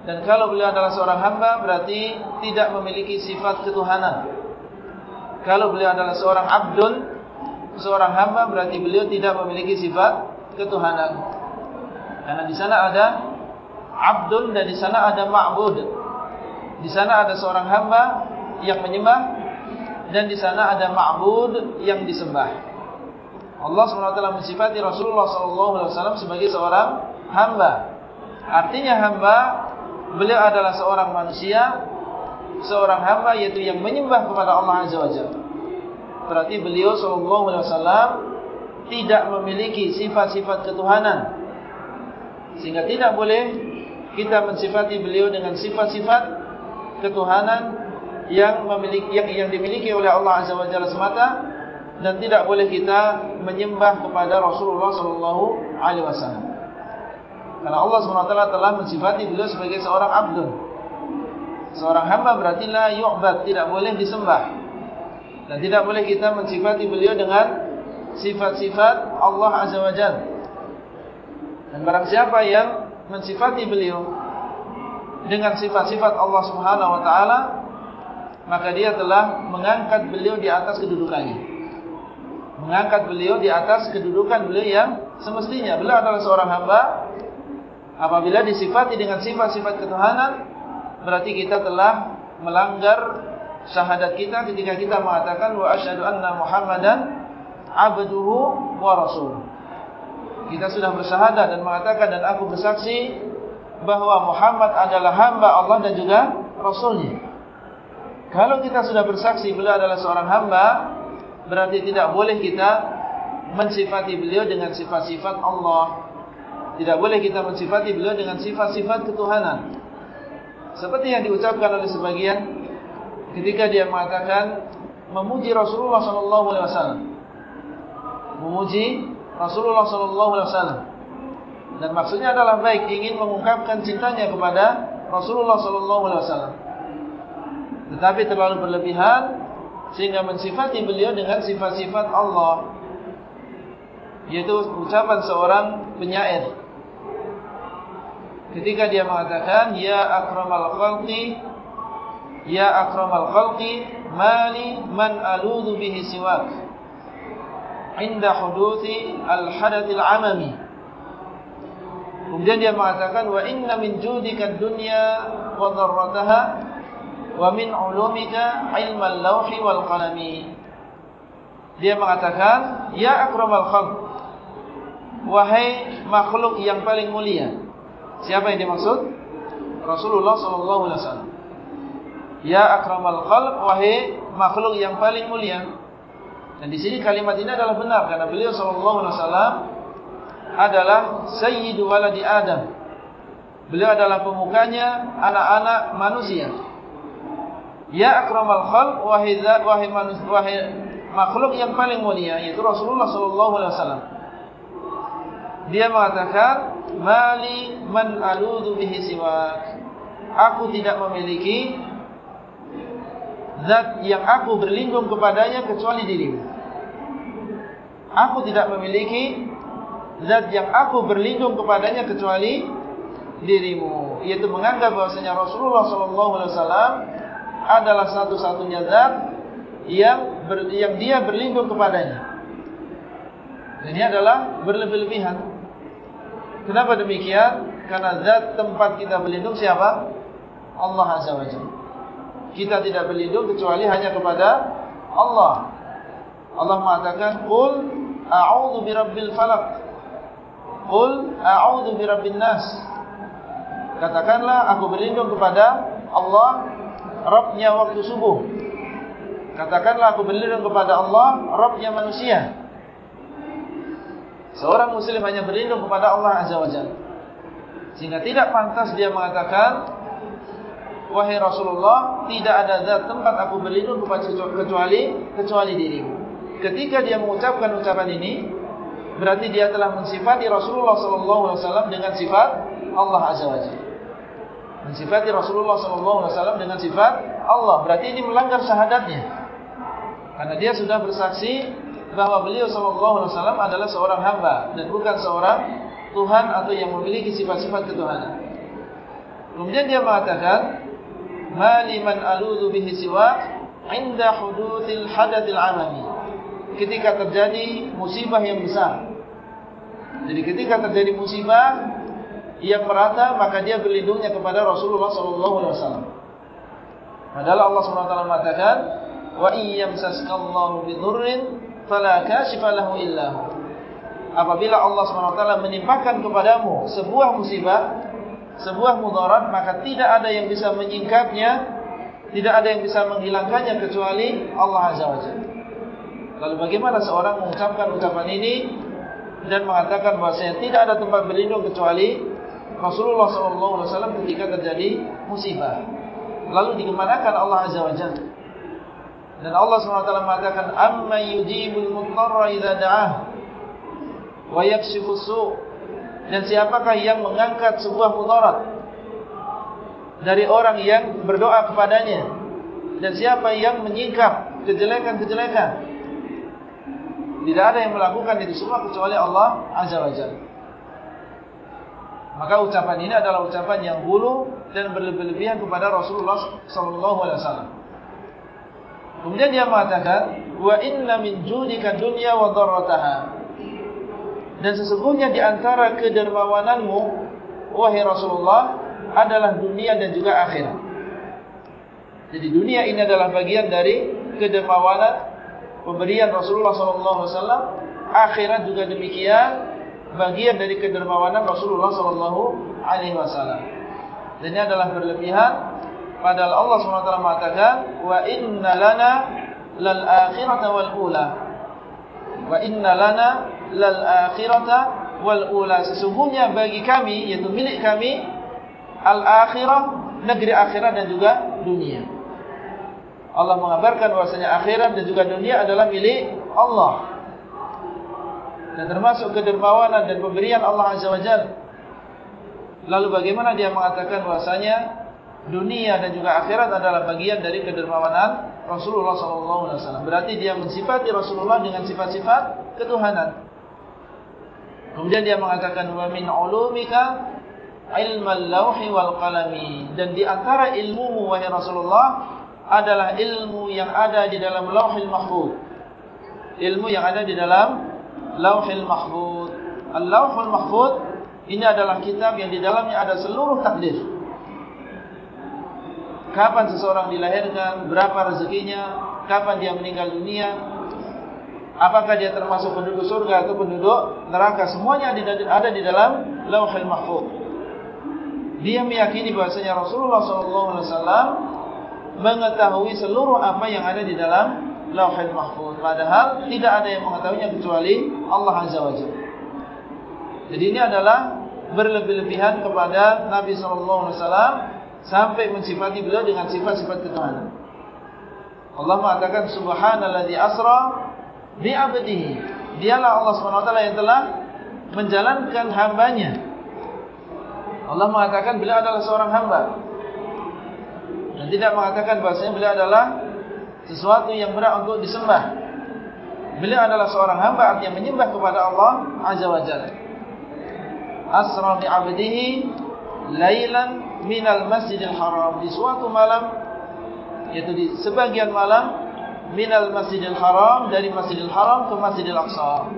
dan kalau beliau adalah seorang hamba berarti tidak memiliki sifat ketuhanan. Kalau beliau adalah seorang abdun, seorang hamba berarti beliau tidak memiliki sifat ketuhanan. Karena di sana ada abdun dan di sana ada ma'bud. Di sana ada seorang hamba yang menyembah dan di sana ada ma'bud yang disembah. Allah SWT mensifati Rasulullah SAW sebagai seorang hamba. Artinya hamba, beliau adalah seorang manusia, seorang hamba yaitu yang menyembah kepada Allah Azza wa Jalla. Berarti beliau SAW tidak memiliki sifat-sifat ketuhanan. Sehingga tidak boleh kita mensifati beliau dengan sifat-sifat ketuhanan yang memiliki yang yang dimiliki oleh Allah Azza wa Jalla semata dan tidak boleh kita menyembah kepada Rasulullah sallallahu alaihi wasallam. Karena Allah SWT telah mensifati beliau sebagai seorang abdun. Seorang hamba berarti la yu'bad, tidak boleh disembah. Dan tidak boleh kita mensifati beliau dengan sifat-sifat Allah Azza wa Jalla. Dan barang siapa yang mensifati beliau dengan sifat-sifat Allah Subhanahu wa taala maka dia telah mengangkat beliau di atas kedudukannya mengangkat beliau di atas kedudukan beliau yang semestinya beliau adalah seorang hamba apabila disifati dengan sifat-sifat ketuhanan berarti kita telah melanggar syahadat kita ketika kita mengatakan wa asyhadu anna muhammadan abduhu wa rasuluhu kita sudah bersyahadat dan mengatakan dan aku bersaksi bahawa Muhammad adalah hamba Allah dan juga Rasulnya. Kalau kita sudah bersaksi beliau adalah seorang hamba, berarti tidak boleh kita mensifati beliau dengan sifat-sifat Allah. Tidak boleh kita mensifati beliau dengan sifat-sifat ketuhanan. Seperti yang diucapkan oleh sebagian ketika dia mengatakan memuji Rasulullah SAW. Memuji Rasulullah sallallahu alaihi wasallam. Dan maksudnya adalah baik ingin mengungkapkan cintanya kepada Rasulullah sallallahu alaihi wasallam. Tetapi terlalu berlebihan sehingga mensifati beliau dengan sifat-sifat Allah. Yaitu ucapan seorang penyair. Ketika dia mengatakan ya akramal khalqi ya akramal khalqi mali man aludhu bihi siwak inda huduthi al-hadathil amami. Kemudian dia mengatakan wa inna min judika dunya wa dharrataha wa min ulumika ilmal lawhi wal qalami. Dia mengatakan ya akramal khalq wahai makhluk yang paling mulia. Siapa yang dimaksud? Rasulullah wasallam. Ya akramal khalq wahai makhluk yang paling mulia. Dan di sini kalimat ini adalah benar karena beliau sallallahu alaihi wasallam adalah sayyidu waladi Adam. Beliau adalah pemukanya anak-anak manusia. Ya akramal khalq wahai wahai makhluk yang paling mulia yaitu Rasulullah sallallahu alaihi wasallam. Dia mengatakan mali man aludhu bihi siwak. Aku tidak memiliki zat yang aku berlindung kepadanya kecuali dirimu. Aku tidak memiliki zat yang aku berlindung kepadanya kecuali dirimu. Yaitu menganggap bahwasanya Rasulullah SAW adalah satu-satunya zat yang ber, yang dia berlindung kepadanya. Dan ini adalah berlebih-lebihan. Kenapa demikian? Karena zat tempat kita berlindung siapa? Allah Azza wa Jalla kita tidak berlindung kecuali hanya kepada Allah. Allah mengatakan, "Qul a'udzu birabbil falaq." "Qul a'udzu birabbin nas." Katakanlah aku berlindung kepada Allah, Rabbnya waktu subuh. Katakanlah aku berlindung kepada Allah, Rabbnya manusia. Seorang muslim hanya berlindung kepada Allah Azza wa Jalla. Sehingga tidak pantas dia mengatakan wahai Rasulullah, tidak ada zat tempat aku berlindung kecuali kecuali dirimu. Ketika dia mengucapkan ucapan ini, berarti dia telah mensifati Rasulullah wasallam dengan sifat Allah azza wajalla. Mensifati Rasulullah SAW dengan sifat Allah. Berarti ini melanggar syahadatnya. Karena dia sudah bersaksi bahawa beliau SAW adalah seorang hamba. Dan bukan seorang Tuhan atau yang memiliki sifat-sifat ketuhanan. Kemudian dia mengatakan, Maliman aludu bihi siwak inda hudutil hadatil amami. Ketika terjadi musibah yang besar. Jadi ketika terjadi musibah, yang merata maka dia berlindungnya kepada Rasulullah sallallahu alaihi wasallam. Padahal Allah Subhanahu wa taala mengatakan wa iyyam saskallahu bidurrin fala kashifa lahu illa Apabila Allah taala menimpakan kepadamu sebuah musibah, sebuah mudarat, maka tidak ada yang bisa menyingkapnya, tidak ada yang bisa menghilangkannya kecuali Allah Azza wa Jalla. Lalu bagaimana seorang mengucapkan ucapan ini dan mengatakan bahawa tidak ada tempat berlindung kecuali Rasulullah SAW ketika terjadi musibah. Lalu dikemanakan Allah Azza wa Jalla. Dan Allah SWT mengatakan, Amma yujibul muttarra idha da'ah. Wa yakshifu su' Dan siapakah yang mengangkat sebuah mudarat. Dari orang yang berdoa kepadanya. Dan siapa yang menyingkap kejelekan-kejelekan. Tidak ada yang melakukan itu semua kecuali Allah Azza wa Jalla. Maka ucapan ini adalah ucapan yang hulu dan berlebih-lebihan kepada Rasulullah sallallahu alaihi wasallam. Kemudian dia mengatakan, "Wa inna min judika dunya wa dharrataha." Dan sesungguhnya di antara kedermawananmu wahai Rasulullah adalah dunia dan juga akhirat. Jadi dunia ini adalah bagian dari kedermawanan pemberian Rasulullah sallallahu alaihi wasallam, akhirat juga demikian bagian dari kedermawanan Rasulullah sallallahu alaihi wasallam. Dan ini adalah berlebihan padahal Allah SWT mengatakan wa inna lana lal akhirata wal ula. Wa inna lana lal akhirata wal ula. Sesungguhnya bagi kami yaitu milik kami al akhirah negeri akhirat dan juga dunia. Allah mengabarkan bahwasanya akhirat dan juga dunia adalah milik Allah dan termasuk kedermawanan dan pemberian Allah Azza wa Jalla. Lalu bagaimana dia mengatakan bahasanya dunia dan juga akhirat adalah bagian dari kedermawanan Rasulullah SAW. Berarti dia mensifati Rasulullah dengan sifat-sifat ketuhanan. Kemudian dia mengatakan wa min ulumika ilmal lauhi wal qalami dan di antara ilmumu wahai Rasulullah adalah ilmu yang ada di dalam Lauhil Mahfuz. Ilmu yang ada di dalam Lauhil Mahfud. Al-Lauhul Mahfud ini adalah kitab yang di dalamnya ada seluruh takdir. Kapan seseorang dilahirkan, berapa rezekinya, kapan dia meninggal dunia, apakah dia termasuk penduduk surga atau penduduk neraka, semuanya ada di dalam Lauhul Mahfud. Dia meyakini bahasanya Rasulullah SAW mengetahui seluruh apa yang ada di dalam lauhil mahfuz. Padahal tidak ada yang mengetahuinya kecuali Allah Azza wa Jalla. Jadi ini adalah berlebih-lebihan kepada Nabi SAW sampai mensifati beliau dengan sifat-sifat ketuhanan. Allah mengatakan subhanalladzi asra bi 'abdihi. Dialah Allah SWT yang telah menjalankan hambanya. Allah mengatakan beliau adalah seorang hamba. Dan tidak mengatakan bahasanya beliau adalah sesuatu yang berat untuk disembah. Beliau adalah seorang hamba yang menyembah kepada Allah Azza wa Jalla. Asra bi 'abdihi lailan minal masjidil haram di suatu malam yaitu di sebagian malam minal masjidil haram dari masjidil haram ke masjidil aqsa.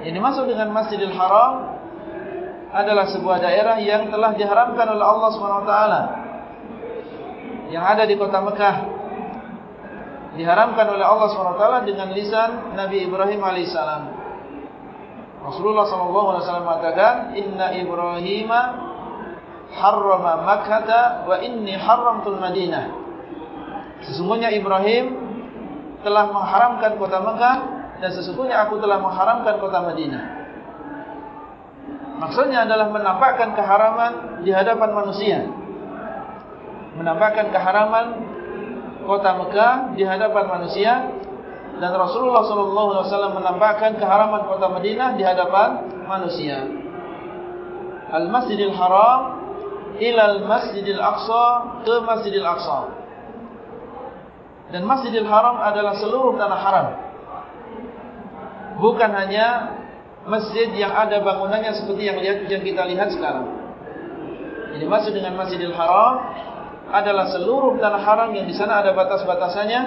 Yang dimaksud dengan masjidil haram adalah sebuah daerah yang telah diharamkan oleh Allah SWT yang ada di kota Mekah diharamkan oleh Allah SWT dengan lisan Nabi Ibrahim AS. Rasulullah SAW mengatakan, Inna Ibrahim harrama makkata wa inni harramtul madinah. Sesungguhnya Ibrahim telah mengharamkan kota Mekah dan sesungguhnya aku telah mengharamkan kota Madinah. Maksudnya adalah menampakkan keharaman di hadapan manusia. Menampakkan keharaman kota Mekah di hadapan manusia dan Rasulullah SAW menampakkan keharaman kota Madinah di hadapan manusia. Al-Masjidil Haram ilal Masjidil Aqsa ke Masjidil Aqsa. Dan Masjidil Haram adalah seluruh tanah haram. Bukan hanya masjid yang ada bangunannya seperti yang lihat yang kita lihat sekarang. Jadi maksud dengan Masjidil Haram adalah seluruh tanah haram yang di sana ada batas-batasannya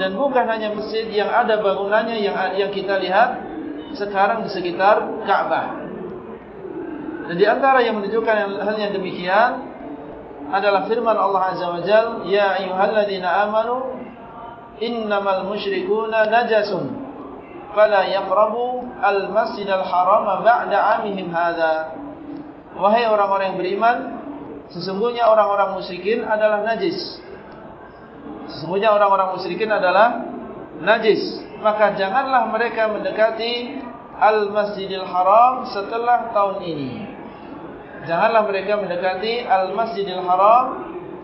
dan bukan hanya masjid yang ada bangunannya yang yang kita lihat sekarang di sekitar Ka'bah. Dan di antara yang menunjukkan hal yang demikian adalah firman Allah Azza wa Jalla, "Ya ayyuhalladzina amanu innamal musyrikuuna najasun fala yaqrabu al-masjidal harama ba'da 'amihim hadza." Wahai orang-orang yang beriman, sesungguhnya orang-orang musyrikin adalah najis. Sesungguhnya orang-orang musyrikin adalah najis. Maka janganlah mereka mendekati Al-Masjidil Haram setelah tahun ini. Janganlah mereka mendekati Al-Masjidil Haram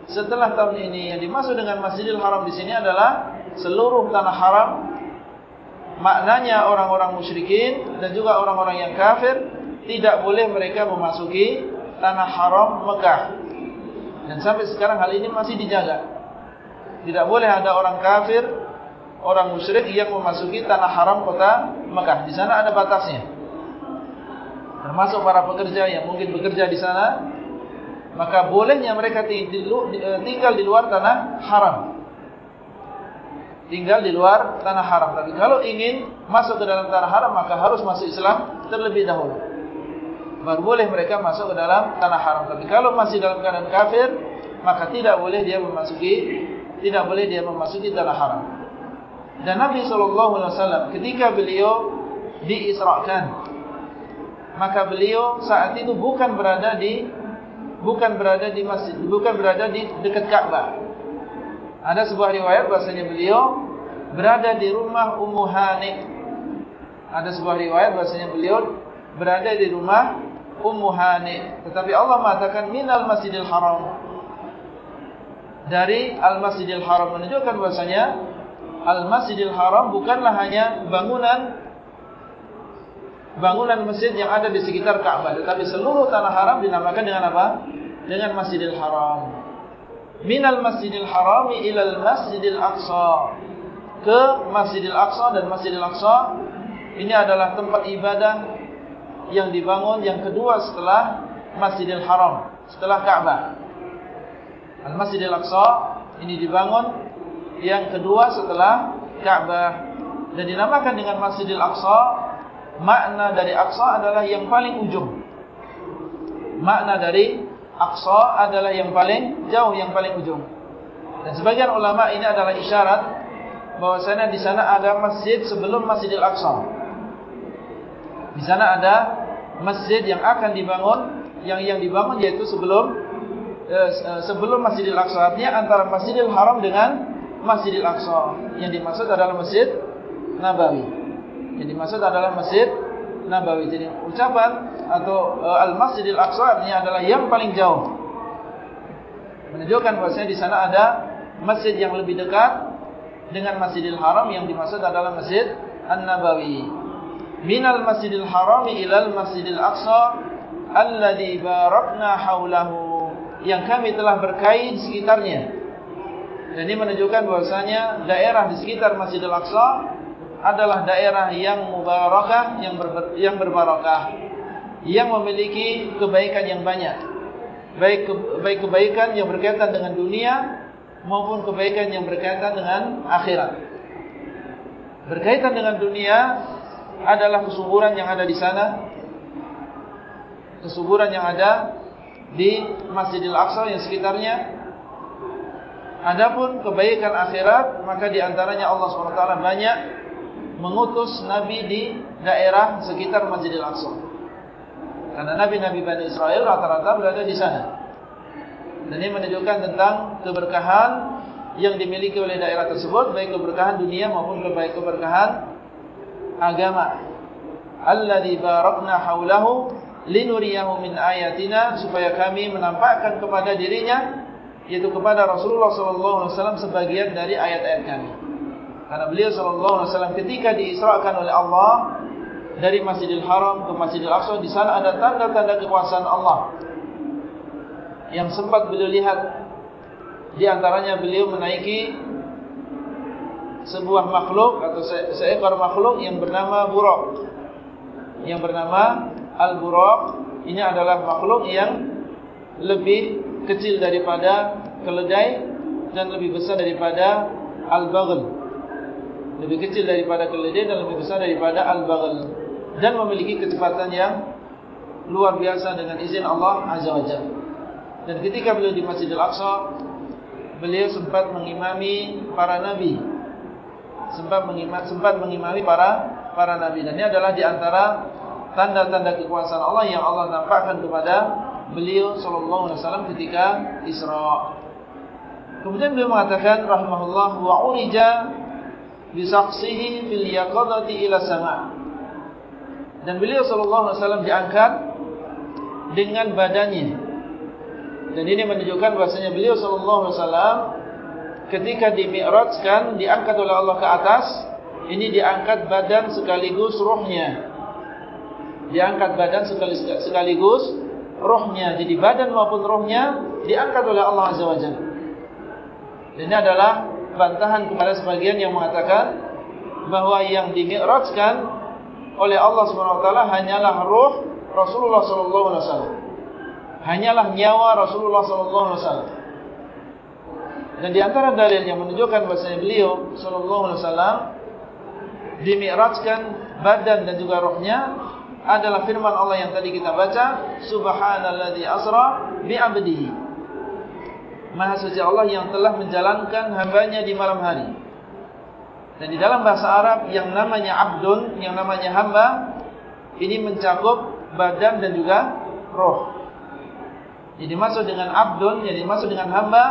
setelah tahun ini. Yang dimaksud dengan Masjidil Haram di sini adalah seluruh tanah haram. Maknanya orang-orang musyrikin dan juga orang-orang yang kafir tidak boleh mereka memasuki tanah haram Mekah. Dan sampai sekarang hal ini masih dijaga. Tidak boleh ada orang kafir, orang musyrik yang memasuki tanah haram kota Mekah. Di sana ada batasnya. Termasuk para pekerja yang mungkin bekerja di sana, maka bolehnya mereka eh, tinggal di luar tanah haram. Tinggal di luar tanah haram. Tapi kalau ingin masuk ke dalam tanah haram, maka harus masuk Islam terlebih dahulu baru boleh mereka masuk ke dalam tanah haram. Tapi kalau masih dalam keadaan kafir, maka tidak boleh dia memasuki tidak boleh dia memasuki tanah haram. Dan Nabi SAW ketika beliau diisrakan, maka beliau saat itu bukan berada di bukan berada di masjid, bukan berada di dekat Ka'bah. Ada sebuah riwayat bahasanya beliau berada di rumah Ummu Hani. Ada sebuah riwayat bahasanya beliau berada di rumah Ummu Hani. Tetapi Allah mengatakan minal masjidil haram. Dari al-masjidil haram menunjukkan bahasanya al-masjidil haram bukanlah hanya bangunan bangunan masjid yang ada di sekitar Ka'bah. Tetapi seluruh tanah haram dinamakan dengan apa? Dengan masjidil haram. Minal masjidil harami ilal masjidil aqsa. Ke masjidil aqsa dan masjidil aqsa. Ini adalah tempat ibadah yang dibangun yang kedua setelah Masjidil Haram, setelah Ka'bah. Al-Masjidil Aqsa ini dibangun yang kedua setelah Ka'bah dan dinamakan dengan Masjidil Aqsa. Makna dari Aqsa adalah yang paling ujung. Makna dari Aqsa adalah yang paling jauh, yang paling ujung. Dan sebagian ulama ini adalah isyarat bahwasanya di sana ada masjid sebelum Masjidil Aqsa. Di sana ada masjid yang akan dibangun, yang yang dibangun yaitu sebelum eh, eh, sebelum Masjidil Aqsa. Artinya antara Masjidil Haram dengan Masjidil Aqsa. Yang dimaksud adalah Masjid Nabawi. Yang dimaksud adalah Masjid Nabawi. Jadi ucapan atau eh, Al-Masjidil Aqsa artinya adalah yang paling jauh. Menunjukkan bahwasanya di sana ada masjid yang lebih dekat dengan Masjidil Haram yang dimaksud adalah Masjid An-Nabawi minal masjidil harami ilal masjidil aqsa alladhi barakna haulahu yang kami telah berkait sekitarnya ini menunjukkan bahwasanya daerah di sekitar masjidil aqsa adalah daerah yang mubarakah yang ber, yang berbarakah yang memiliki kebaikan yang banyak. Baik baik kebaikan yang berkaitan dengan dunia maupun kebaikan yang berkaitan dengan akhirat. Berkaitan dengan dunia adalah kesuburan yang ada di sana kesuburan yang ada di Masjidil Aqsa yang sekitarnya. Adapun kebaikan akhirat maka di antaranya Allah SWT banyak mengutus Nabi di daerah sekitar Masjidil Aqsa. Karena Nabi-Nabi Bani Israel rata-rata berada di sana. Dan ini menunjukkan tentang keberkahan yang dimiliki oleh daerah tersebut baik keberkahan dunia maupun keberkahan agama. Alladzi barakna haulahu linuriyahu min ayatina supaya kami menampakkan kepada dirinya yaitu kepada Rasulullah wasallam sebagian dari ayat-ayat kami karena beliau sallallahu alaihi wasallam ketika diisrakan oleh Allah dari Masjidil Haram ke Masjidil Aqsa di sana ada tanda-tanda kekuasaan Allah. Yang sempat beliau lihat di antaranya beliau menaiki sebuah makhluk atau seekor makhluk yang bernama buraq. Yang bernama al-buraq. Ini adalah makhluk yang lebih kecil daripada keledai dan lebih besar daripada al-baghl lebih kecil daripada keledai dan lebih besar daripada al-baghl. Dan memiliki kecepatan yang luar biasa dengan izin Allah Azza wa Jalla. Dan ketika beliau di Masjidil Aqsa beliau sempat mengimami para nabi. Sempat mengimami sempat mengimami para para nabi. Dan ini adalah di antara tanda-tanda kekuasaan Allah yang Allah nampakkan kepada beliau sallallahu alaihi wasallam ketika Isra. Kemudian beliau mengatakan rahimahullah wa urija bi saqsihi fil yaqadati ila sama. Dan beliau sallallahu alaihi wasallam diangkat dengan badannya dan ini menunjukkan bahasanya beliau sallallahu alaihi wasallam ketika dimi'rajkan diangkat oleh Allah ke atas, ini diangkat badan sekaligus rohnya. Diangkat badan sekaligus rohnya. Jadi badan maupun rohnya diangkat oleh Allah Azza wa Jalla. Ini adalah bantahan kepada sebagian yang mengatakan bahawa yang dimi'rajkan oleh Allah SWT hanyalah roh Rasulullah SAW hanyalah nyawa Rasulullah wasallam. Dan di antara dalil yang menunjukkan bahasanya beliau sallallahu alaihi dimi'rajkan badan dan juga rohnya adalah firman Allah yang tadi kita baca, subhanalladzi asra bi'abdihi. Maha suci Allah yang telah menjalankan hambanya di malam hari. Dan di dalam bahasa Arab yang namanya abdun, yang namanya hamba, ini mencakup badan dan juga roh. Jadi dimaksud dengan abdun, yang dimaksud dengan hamba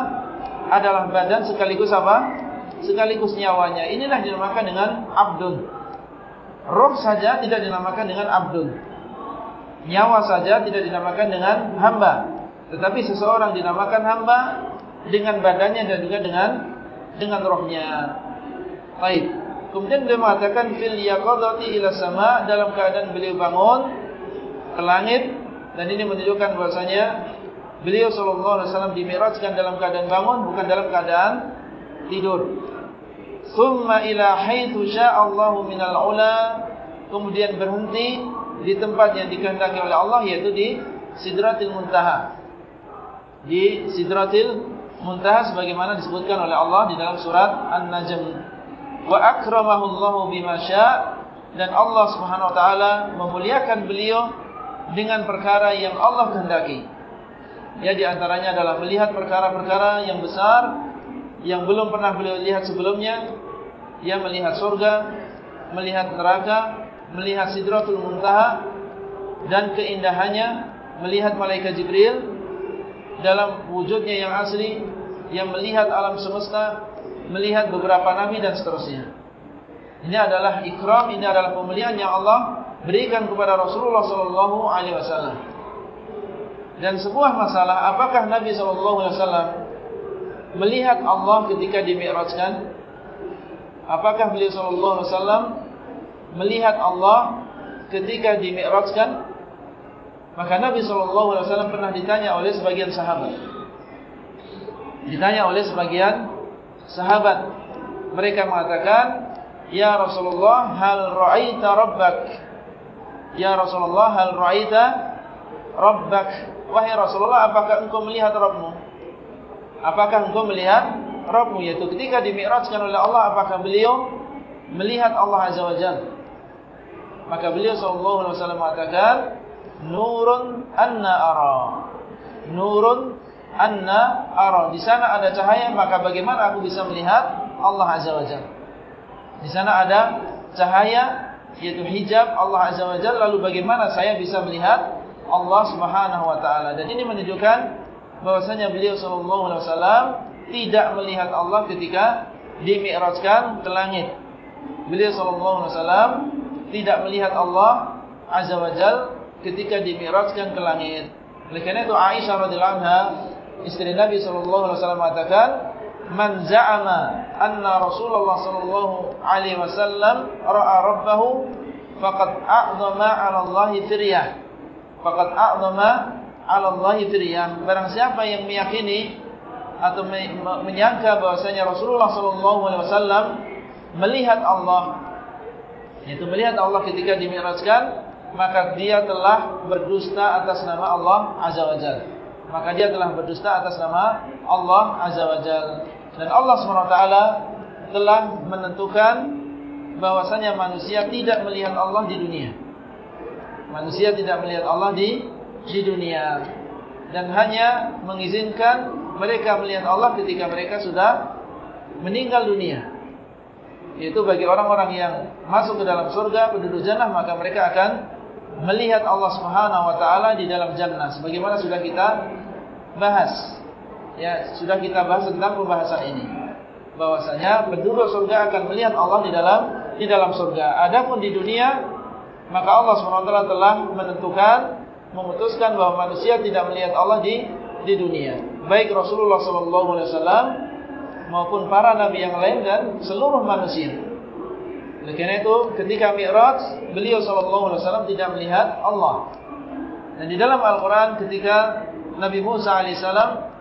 adalah badan sekaligus apa? Sekaligus nyawanya. Inilah dinamakan dengan abdun. Roh saja tidak dinamakan dengan abdun. Nyawa saja tidak dinamakan dengan hamba. Tetapi seseorang dinamakan hamba dengan badannya dan juga dengan dengan rohnya. Baik. Kemudian beliau mengatakan fil yaqadati ila sama dalam keadaan beliau bangun ke langit dan ini menunjukkan bahasanya beliau sallallahu alaihi wasallam dimi'rajkan dalam keadaan bangun bukan dalam keadaan tidur. Thumma ila haitsu sya'allahu minal ula kemudian berhenti di tempat yang dikehendaki oleh Allah yaitu di Sidratil Muntaha. Di Sidratil Muntaha sebagaimana disebutkan oleh Allah di dalam surat An-Najm. Wa akramahu Allahu bima syaa' dan Allah Subhanahu wa taala memuliakan beliau dengan perkara yang Allah kehendaki. Ya di antaranya adalah melihat perkara-perkara yang besar yang belum pernah beliau lihat sebelumnya. Ya melihat surga, melihat neraka, melihat sidratul muntaha dan keindahannya, melihat malaikat Jibril dalam wujudnya yang asli, yang melihat alam semesta, melihat beberapa nabi dan seterusnya. Ini adalah ikram, ini adalah pemulihan yang Allah berikan kepada Rasulullah sallallahu alaihi wasallam. Dan sebuah masalah, apakah Nabi SAW melihat Allah ketika dimi'rajkan? Apakah beliau SAW melihat Allah ketika dimi'rajkan? Maka Nabi SAW pernah ditanya oleh sebagian sahabat. Ditanya oleh sebagian sahabat. Mereka mengatakan, Ya Rasulullah, hal ra'aita rabbak? Ya Rasulullah, hal ra'aita rabbak? Wahai Rasulullah, apakah engkau melihat Rabbmu? Apakah engkau melihat Rabbmu? Yaitu ketika dimi'rajkan oleh Allah, apakah beliau melihat Allah Azza wa Jal? Maka beliau SAW mengatakan, Nurun anna ara. Nurun anna ara. Di sana ada cahaya, maka bagaimana aku bisa melihat Allah Azza wa Jal? Di sana ada cahaya, yaitu hijab Allah Azza wa Jal. Lalu bagaimana saya bisa melihat Allah Subhanahu wa taala. Dan ini menunjukkan bahwasanya beliau sallallahu alaihi wasallam tidak melihat Allah ketika dimi'rajkan ke langit. Beliau sallallahu alaihi wasallam tidak melihat Allah azza wajal ketika dimi'rajkan ke langit. Oleh karena itu Aisyah radhiyallahu anha istri Nabi sallallahu alaihi wasallam mengatakan Man za'ama anna Rasulullah sallallahu alaihi wasallam ra'a rabbahu faqad a'zama 'ala Allah firyah faqad a'zama 'ala Allahi firyah. Barang siapa yang meyakini atau menyangka bahwasanya Rasulullah sallallahu alaihi wasallam melihat Allah yaitu melihat Allah ketika dimi'rajkan maka dia telah berdusta atas nama Allah azza wajalla maka dia telah berdusta atas nama Allah azza wajalla dan Allah SWT telah menentukan bahwasanya manusia tidak melihat Allah di dunia. Manusia tidak melihat Allah di di dunia. Dan hanya mengizinkan mereka melihat Allah ketika mereka sudah meninggal dunia. Itu bagi orang-orang yang masuk ke dalam surga, penduduk jannah, maka mereka akan melihat Allah Subhanahu wa taala di dalam jannah sebagaimana sudah kita bahas. Ya, sudah kita bahas tentang pembahasan ini. Bahwasanya penduduk surga akan melihat Allah di dalam di dalam surga. Adapun di dunia, maka Allah Subhanahu wa taala telah menentukan memutuskan bahwa manusia tidak melihat Allah di di dunia baik Rasulullah wasallam maupun para nabi yang lain dan seluruh manusia. Oleh karena itu, ketika Mi'raj, beliau sallallahu alaihi wasallam tidak melihat Allah. Dan di dalam Al-Qur'an ketika Nabi Musa alaihi salam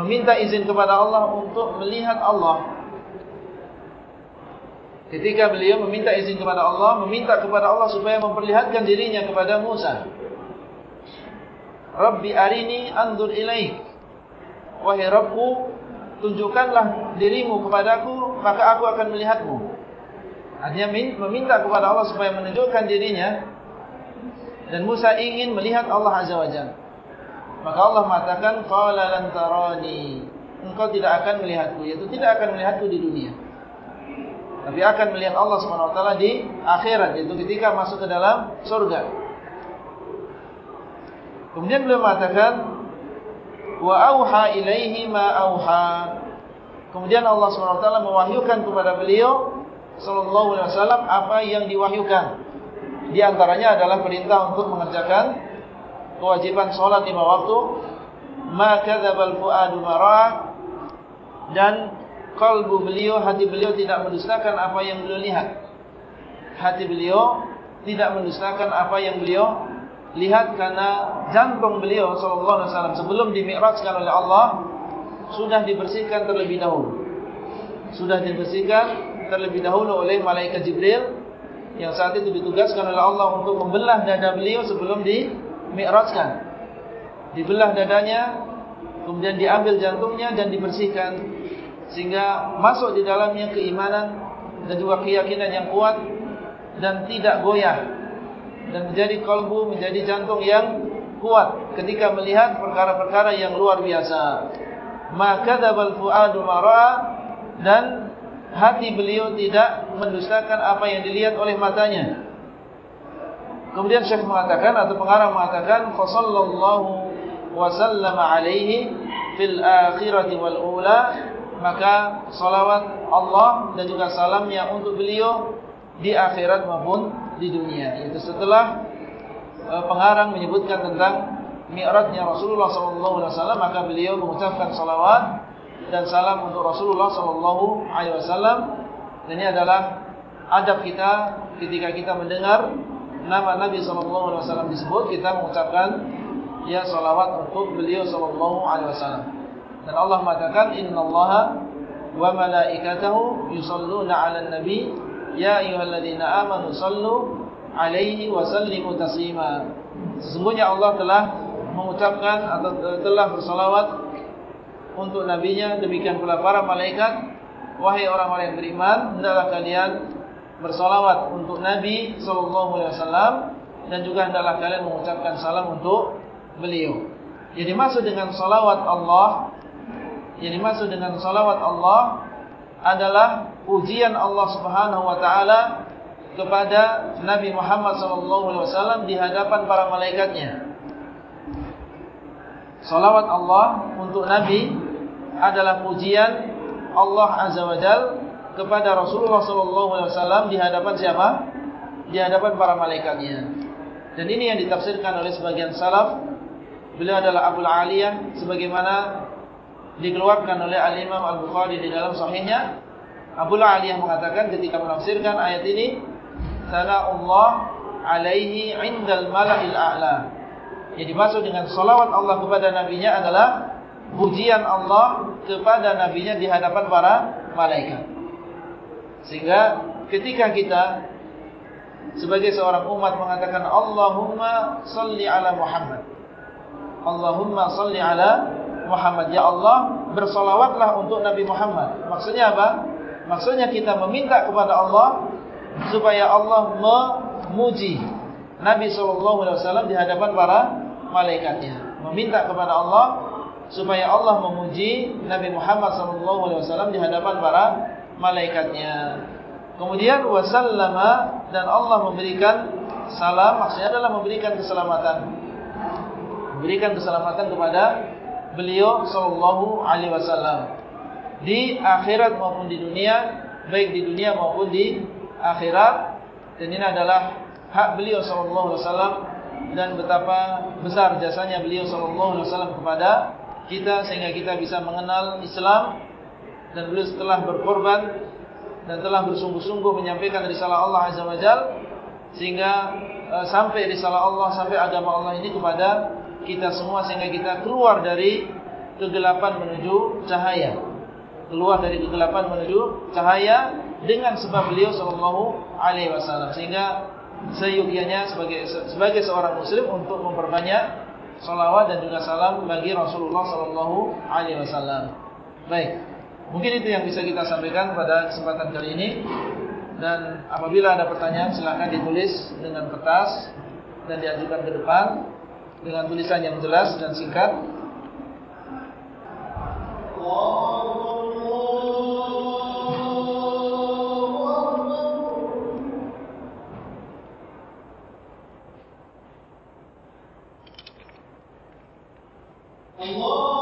meminta izin kepada Allah untuk melihat Allah. Ketika beliau meminta izin kepada Allah, meminta kepada Allah supaya memperlihatkan dirinya kepada Musa. Rabbi arini andur ilaik. Wahai Rabbku, tunjukkanlah dirimu kepadaku, maka aku akan melihatmu. Artinya meminta kepada Allah supaya menunjukkan dirinya. Dan Musa ingin melihat Allah Azza wa Jalla. Maka Allah mengatakan, Qala lantarani. Engkau tidak akan melihatku. Yaitu tidak akan melihatku di dunia. Tapi akan melihat Allah SWT di akhirat. Yaitu ketika masuk ke dalam surga. Kemudian beliau mengatakan, wa auha ilaihi ma auha. Kemudian Allah SWT mewahyukan kepada beliau sallallahu alaihi wasallam apa yang diwahyukan. Di antaranya adalah perintah untuk mengerjakan kewajiban salat lima waktu. Ma kadzabal fuadu mara dan kalbu beliau hati beliau tidak mendustakan apa yang beliau lihat. Hati beliau tidak mendustakan apa yang beliau lihat karena jantung beliau sallallahu alaihi wasallam sebelum dimi'rajkan oleh Allah sudah dibersihkan terlebih dahulu. Sudah dibersihkan terlebih dahulu oleh malaikat Jibril yang saat itu ditugaskan oleh Allah untuk membelah dada beliau sebelum dimi'rajkan. Dibelah dadanya, kemudian diambil jantungnya dan dibersihkan sehingga masuk di dalamnya keimanan dan juga keyakinan yang kuat dan tidak goyah dan menjadi kalbu, menjadi jantung yang kuat ketika melihat perkara-perkara yang luar biasa. Maka dabal fuadu dan hati beliau tidak mendustakan apa yang dilihat oleh matanya. Kemudian Syekh mengatakan atau pengarang mengatakan fasallallahu wasallama alaihi fil akhirati wal ula maka salawat Allah dan juga salamnya untuk beliau di akhirat maupun di dunia. Itu setelah uh, pengarang menyebutkan tentang mi'rajnya Rasulullah SAW, maka beliau mengucapkan salawat dan salam untuk Rasulullah SAW. Dan ini adalah adab kita ketika kita mendengar nama Nabi SAW disebut, kita mengucapkan ya salawat untuk beliau SAW. Dan Allah mengatakan, Inna Allah wa malaikatahu yusalluna ala nabi Ya ayyuhalladzina amanu sallu alaihi wa sallimu taslima. Sesungguhnya Allah telah mengucapkan atau telah bersalawat untuk nabinya demikian pula para malaikat wahai orang-orang yang beriman hendaklah kalian bersalawat untuk nabi sallallahu alaihi wasallam dan juga hendaklah kalian mengucapkan salam untuk beliau. Jadi maksud dengan salawat Allah yang dimaksud dengan salawat Allah adalah ujian Allah Subhanahu wa taala kepada Nabi Muhammad SAW di hadapan para malaikatnya. Salawat Allah untuk Nabi adalah pujian Allah Azza wa Jal kepada Rasulullah SAW di hadapan siapa? Di hadapan para malaikatnya. Dan ini yang ditafsirkan oleh sebagian salaf. Beliau adalah Abu Aliyah sebagaimana dikeluarkan oleh Al-Imam Al-Bukhari di dalam sahihnya Abu Aliyah mengatakan ketika menafsirkan ayat ini sana Allah alaihi indal mala'il a'la Yang dimaksud dengan salawat Allah kepada nabinya adalah pujian Allah kepada nabinya di hadapan para malaikat. Sehingga ketika kita sebagai seorang umat mengatakan Allahumma salli ala Muhammad. Allahumma salli ala Muhammad. Ya Allah, bersolawatlah untuk Nabi Muhammad. Maksudnya apa? Maksudnya kita meminta kepada Allah supaya Allah memuji Nabi SAW di hadapan para malaikatnya. Meminta kepada Allah supaya Allah memuji Nabi Muhammad SAW di hadapan para malaikatnya. Kemudian wasallama dan Allah memberikan salam maksudnya adalah memberikan keselamatan. Memberikan keselamatan kepada beliau sallallahu alaihi wasallam di akhirat maupun di dunia, baik di dunia maupun di akhirat. Dan ini adalah hak beliau sallallahu alaihi wasallam dan betapa besar jasanya beliau sallallahu alaihi wasallam kepada kita sehingga kita bisa mengenal Islam dan beliau setelah berkorban dan telah bersungguh-sungguh menyampaikan risalah Allah Azza wa Jal sehingga uh, sampai risalah Allah sampai agama Allah ini kepada kita semua sehingga kita keluar dari kegelapan menuju cahaya. Keluar dari kegelapan menuju cahaya dengan sebab beliau sallallahu alaihi wasallam. Sehingga seyogyanya sebagai sebagai seorang muslim untuk memperbanyak salawat dan juga salam bagi Rasulullah sallallahu alaihi wasallam. Baik. Mungkin itu yang bisa kita sampaikan pada kesempatan kali ini. Dan apabila ada pertanyaan silakan ditulis dengan kertas Dan diajukan ke depan Dengan tulisan yang jelas dan singkat. Bagaimana Oh.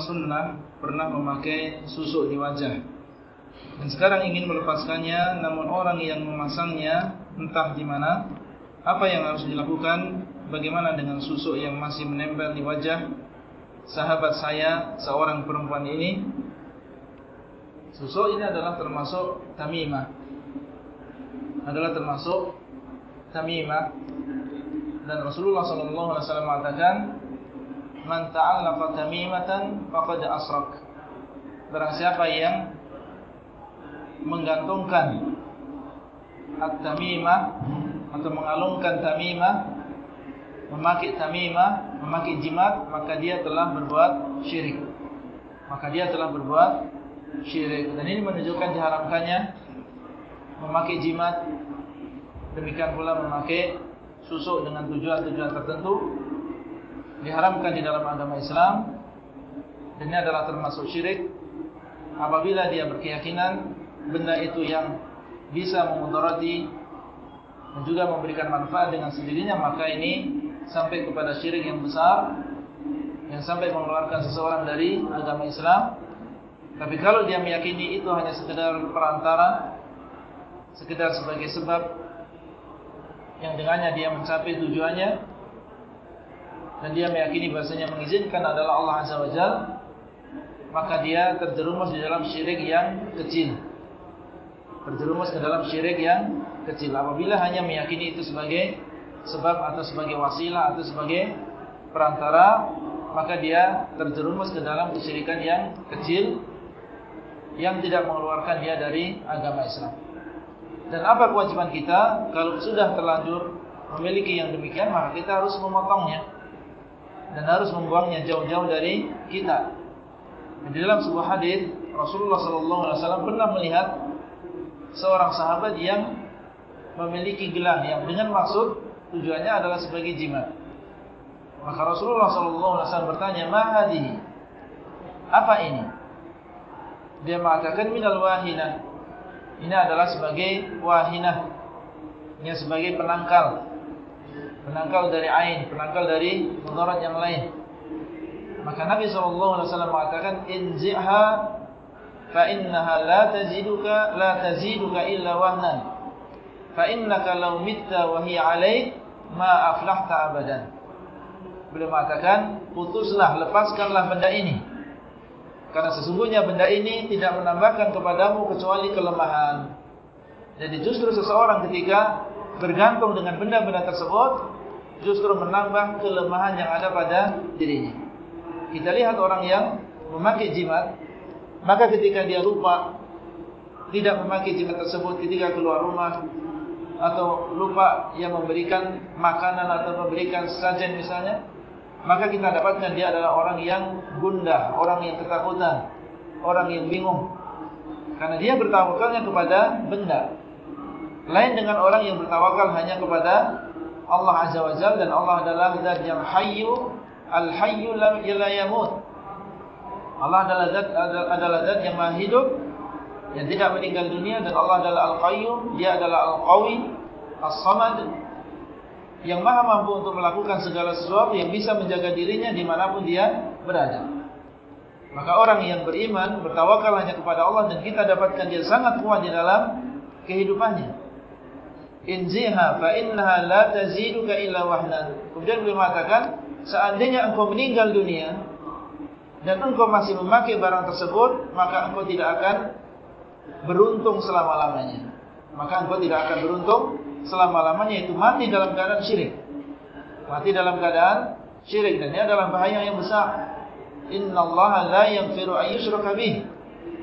Sunnah pernah memakai susuk di wajah. Dan sekarang ingin melepaskannya namun orang yang memasangnya entah di mana apa yang harus dilakukan bagaimana dengan susuk yang masih menempel di wajah sahabat saya seorang perempuan ini. Susuk ini adalah termasuk tamimah. Adalah termasuk tamimah. Dan Rasulullah sallallahu alaihi wasallam mengatakan man ta'allaqa tamimatan faqad asrak. Barang siapa yang menggantungkan at-tamimah atau mengalungkan tamimah, memakai tamimah, memakai jimat, maka dia telah berbuat syirik. Maka dia telah berbuat syirik. Dan ini menunjukkan diharamkannya memakai jimat, demikian pula memakai susuk dengan tujuan-tujuan tertentu diharamkan di dalam agama Islam dan ini adalah termasuk syirik. Apabila dia berkeyakinan benda itu yang bisa memudarati dan juga memberikan manfaat dengan sendirinya maka ini sampai kepada syirik yang besar yang sampai mengeluarkan seseorang dari agama Islam. Tapi kalau dia meyakini itu hanya sekedar perantara sekedar sebagai sebab yang dengannya dia mencapai tujuannya dan dia meyakini bahasanya mengizinkan adalah Allah Azza wa Jal maka dia terjerumus di dalam syirik yang kecil. Terjerumus ke dalam syirik yang kecil. Apabila hanya meyakini itu sebagai sebab atau sebagai wasilah atau sebagai perantara maka dia terjerumus ke dalam kesyirikan yang kecil yang tidak mengeluarkan dia dari agama Islam. Dan apa kewajiban kita? Kalau sudah terlanjur memiliki yang demikian maka kita harus memotongnya dan harus membuangnya jauh-jauh dari kita. Di dalam sebuah hadis Rasulullah SAW pernah melihat seorang sahabat yang memiliki gelang yang dengan maksud tujuannya adalah sebagai jimat. Maka Rasulullah SAW bertanya, Mahadi, apa ini? Dia mengatakan minal wahinah. Ini adalah sebagai wahinah. Ini sebagai penangkal penangkal dari ain, penangkal dari mudarat yang lain. Maka Nabi SAW mengatakan, Inzi'ha fa innaha la taziduka la taziduka illa wahnan. Fa innaka law mitta wa hiya 'alaik ma aflahta abadan. Beliau mengatakan, putuslah, lepaskanlah benda ini. Karena sesungguhnya benda ini tidak menambahkan kepadamu kecuali kelemahan. Jadi justru seseorang ketika bergantung dengan benda-benda tersebut, justru menambah kelemahan yang ada pada dirinya. Kita lihat orang yang memakai jimat, maka ketika dia lupa tidak memakai jimat tersebut ketika keluar rumah atau lupa yang memberikan makanan atau memberikan sajen misalnya, maka kita dapatkan dia adalah orang yang gundah, orang yang ketakutan, orang yang bingung. Karena dia bertawakalnya kepada benda. Lain dengan orang yang bertawakal hanya kepada Allah Azza wa Jalla dan Allah adalah zat yang hayyu al-hayyu la yamut. Allah adalah zat adalah zat yang maha hidup yang tidak meninggal dunia dan Allah adalah al-qayyum, dia adalah al-qawi, as-samad yang maha mampu untuk melakukan segala sesuatu yang bisa menjaga dirinya dimanapun dia berada. Maka orang yang beriman bertawakal hanya kepada Allah dan kita dapatkan dia sangat kuat di dalam kehidupannya inziha fa innaha la taziduka illa wahnan. Kemudian beliau mengatakan, seandainya engkau meninggal dunia dan engkau masih memakai barang tersebut, maka engkau tidak akan beruntung selama-lamanya. Maka engkau tidak akan beruntung selama-lamanya itu mati dalam keadaan syirik. Mati dalam keadaan syirik dan ini adalah bahaya yang besar. Innallaha la yaghfiru ayyushraka bih.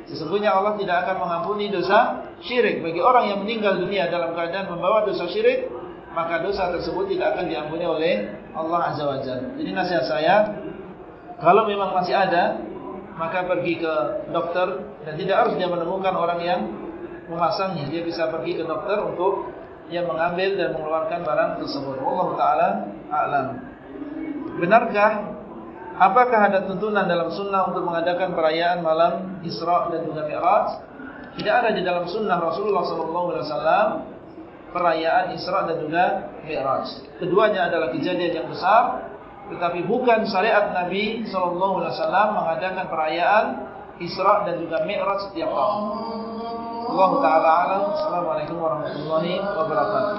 Sesungguhnya Allah tidak akan mengampuni dosa syirik bagi orang yang meninggal dunia dalam keadaan membawa dosa syirik, maka dosa tersebut tidak akan diampuni oleh Allah Azza wa Jalla. Jadi nasihat saya, kalau memang masih ada, maka pergi ke dokter dan tidak harus dia menemukan orang yang memasangnya. Dia bisa pergi ke dokter untuk yang mengambil dan mengeluarkan barang tersebut. Allah Taala a'lam. Benarkah Apakah ada tuntunan dalam sunnah untuk mengadakan perayaan malam Isra dan juga Mi'raj? Tidak ada di dalam sunnah Rasulullah SAW perayaan Isra dan juga Mi'raj. Keduanya adalah kejadian yang besar tetapi bukan syariat Nabi wasallam mengadakan perayaan Isra dan juga Mi'raj setiap tahun. Allah taala alam. Assalamualaikum warahmatullahi wabarakatuh.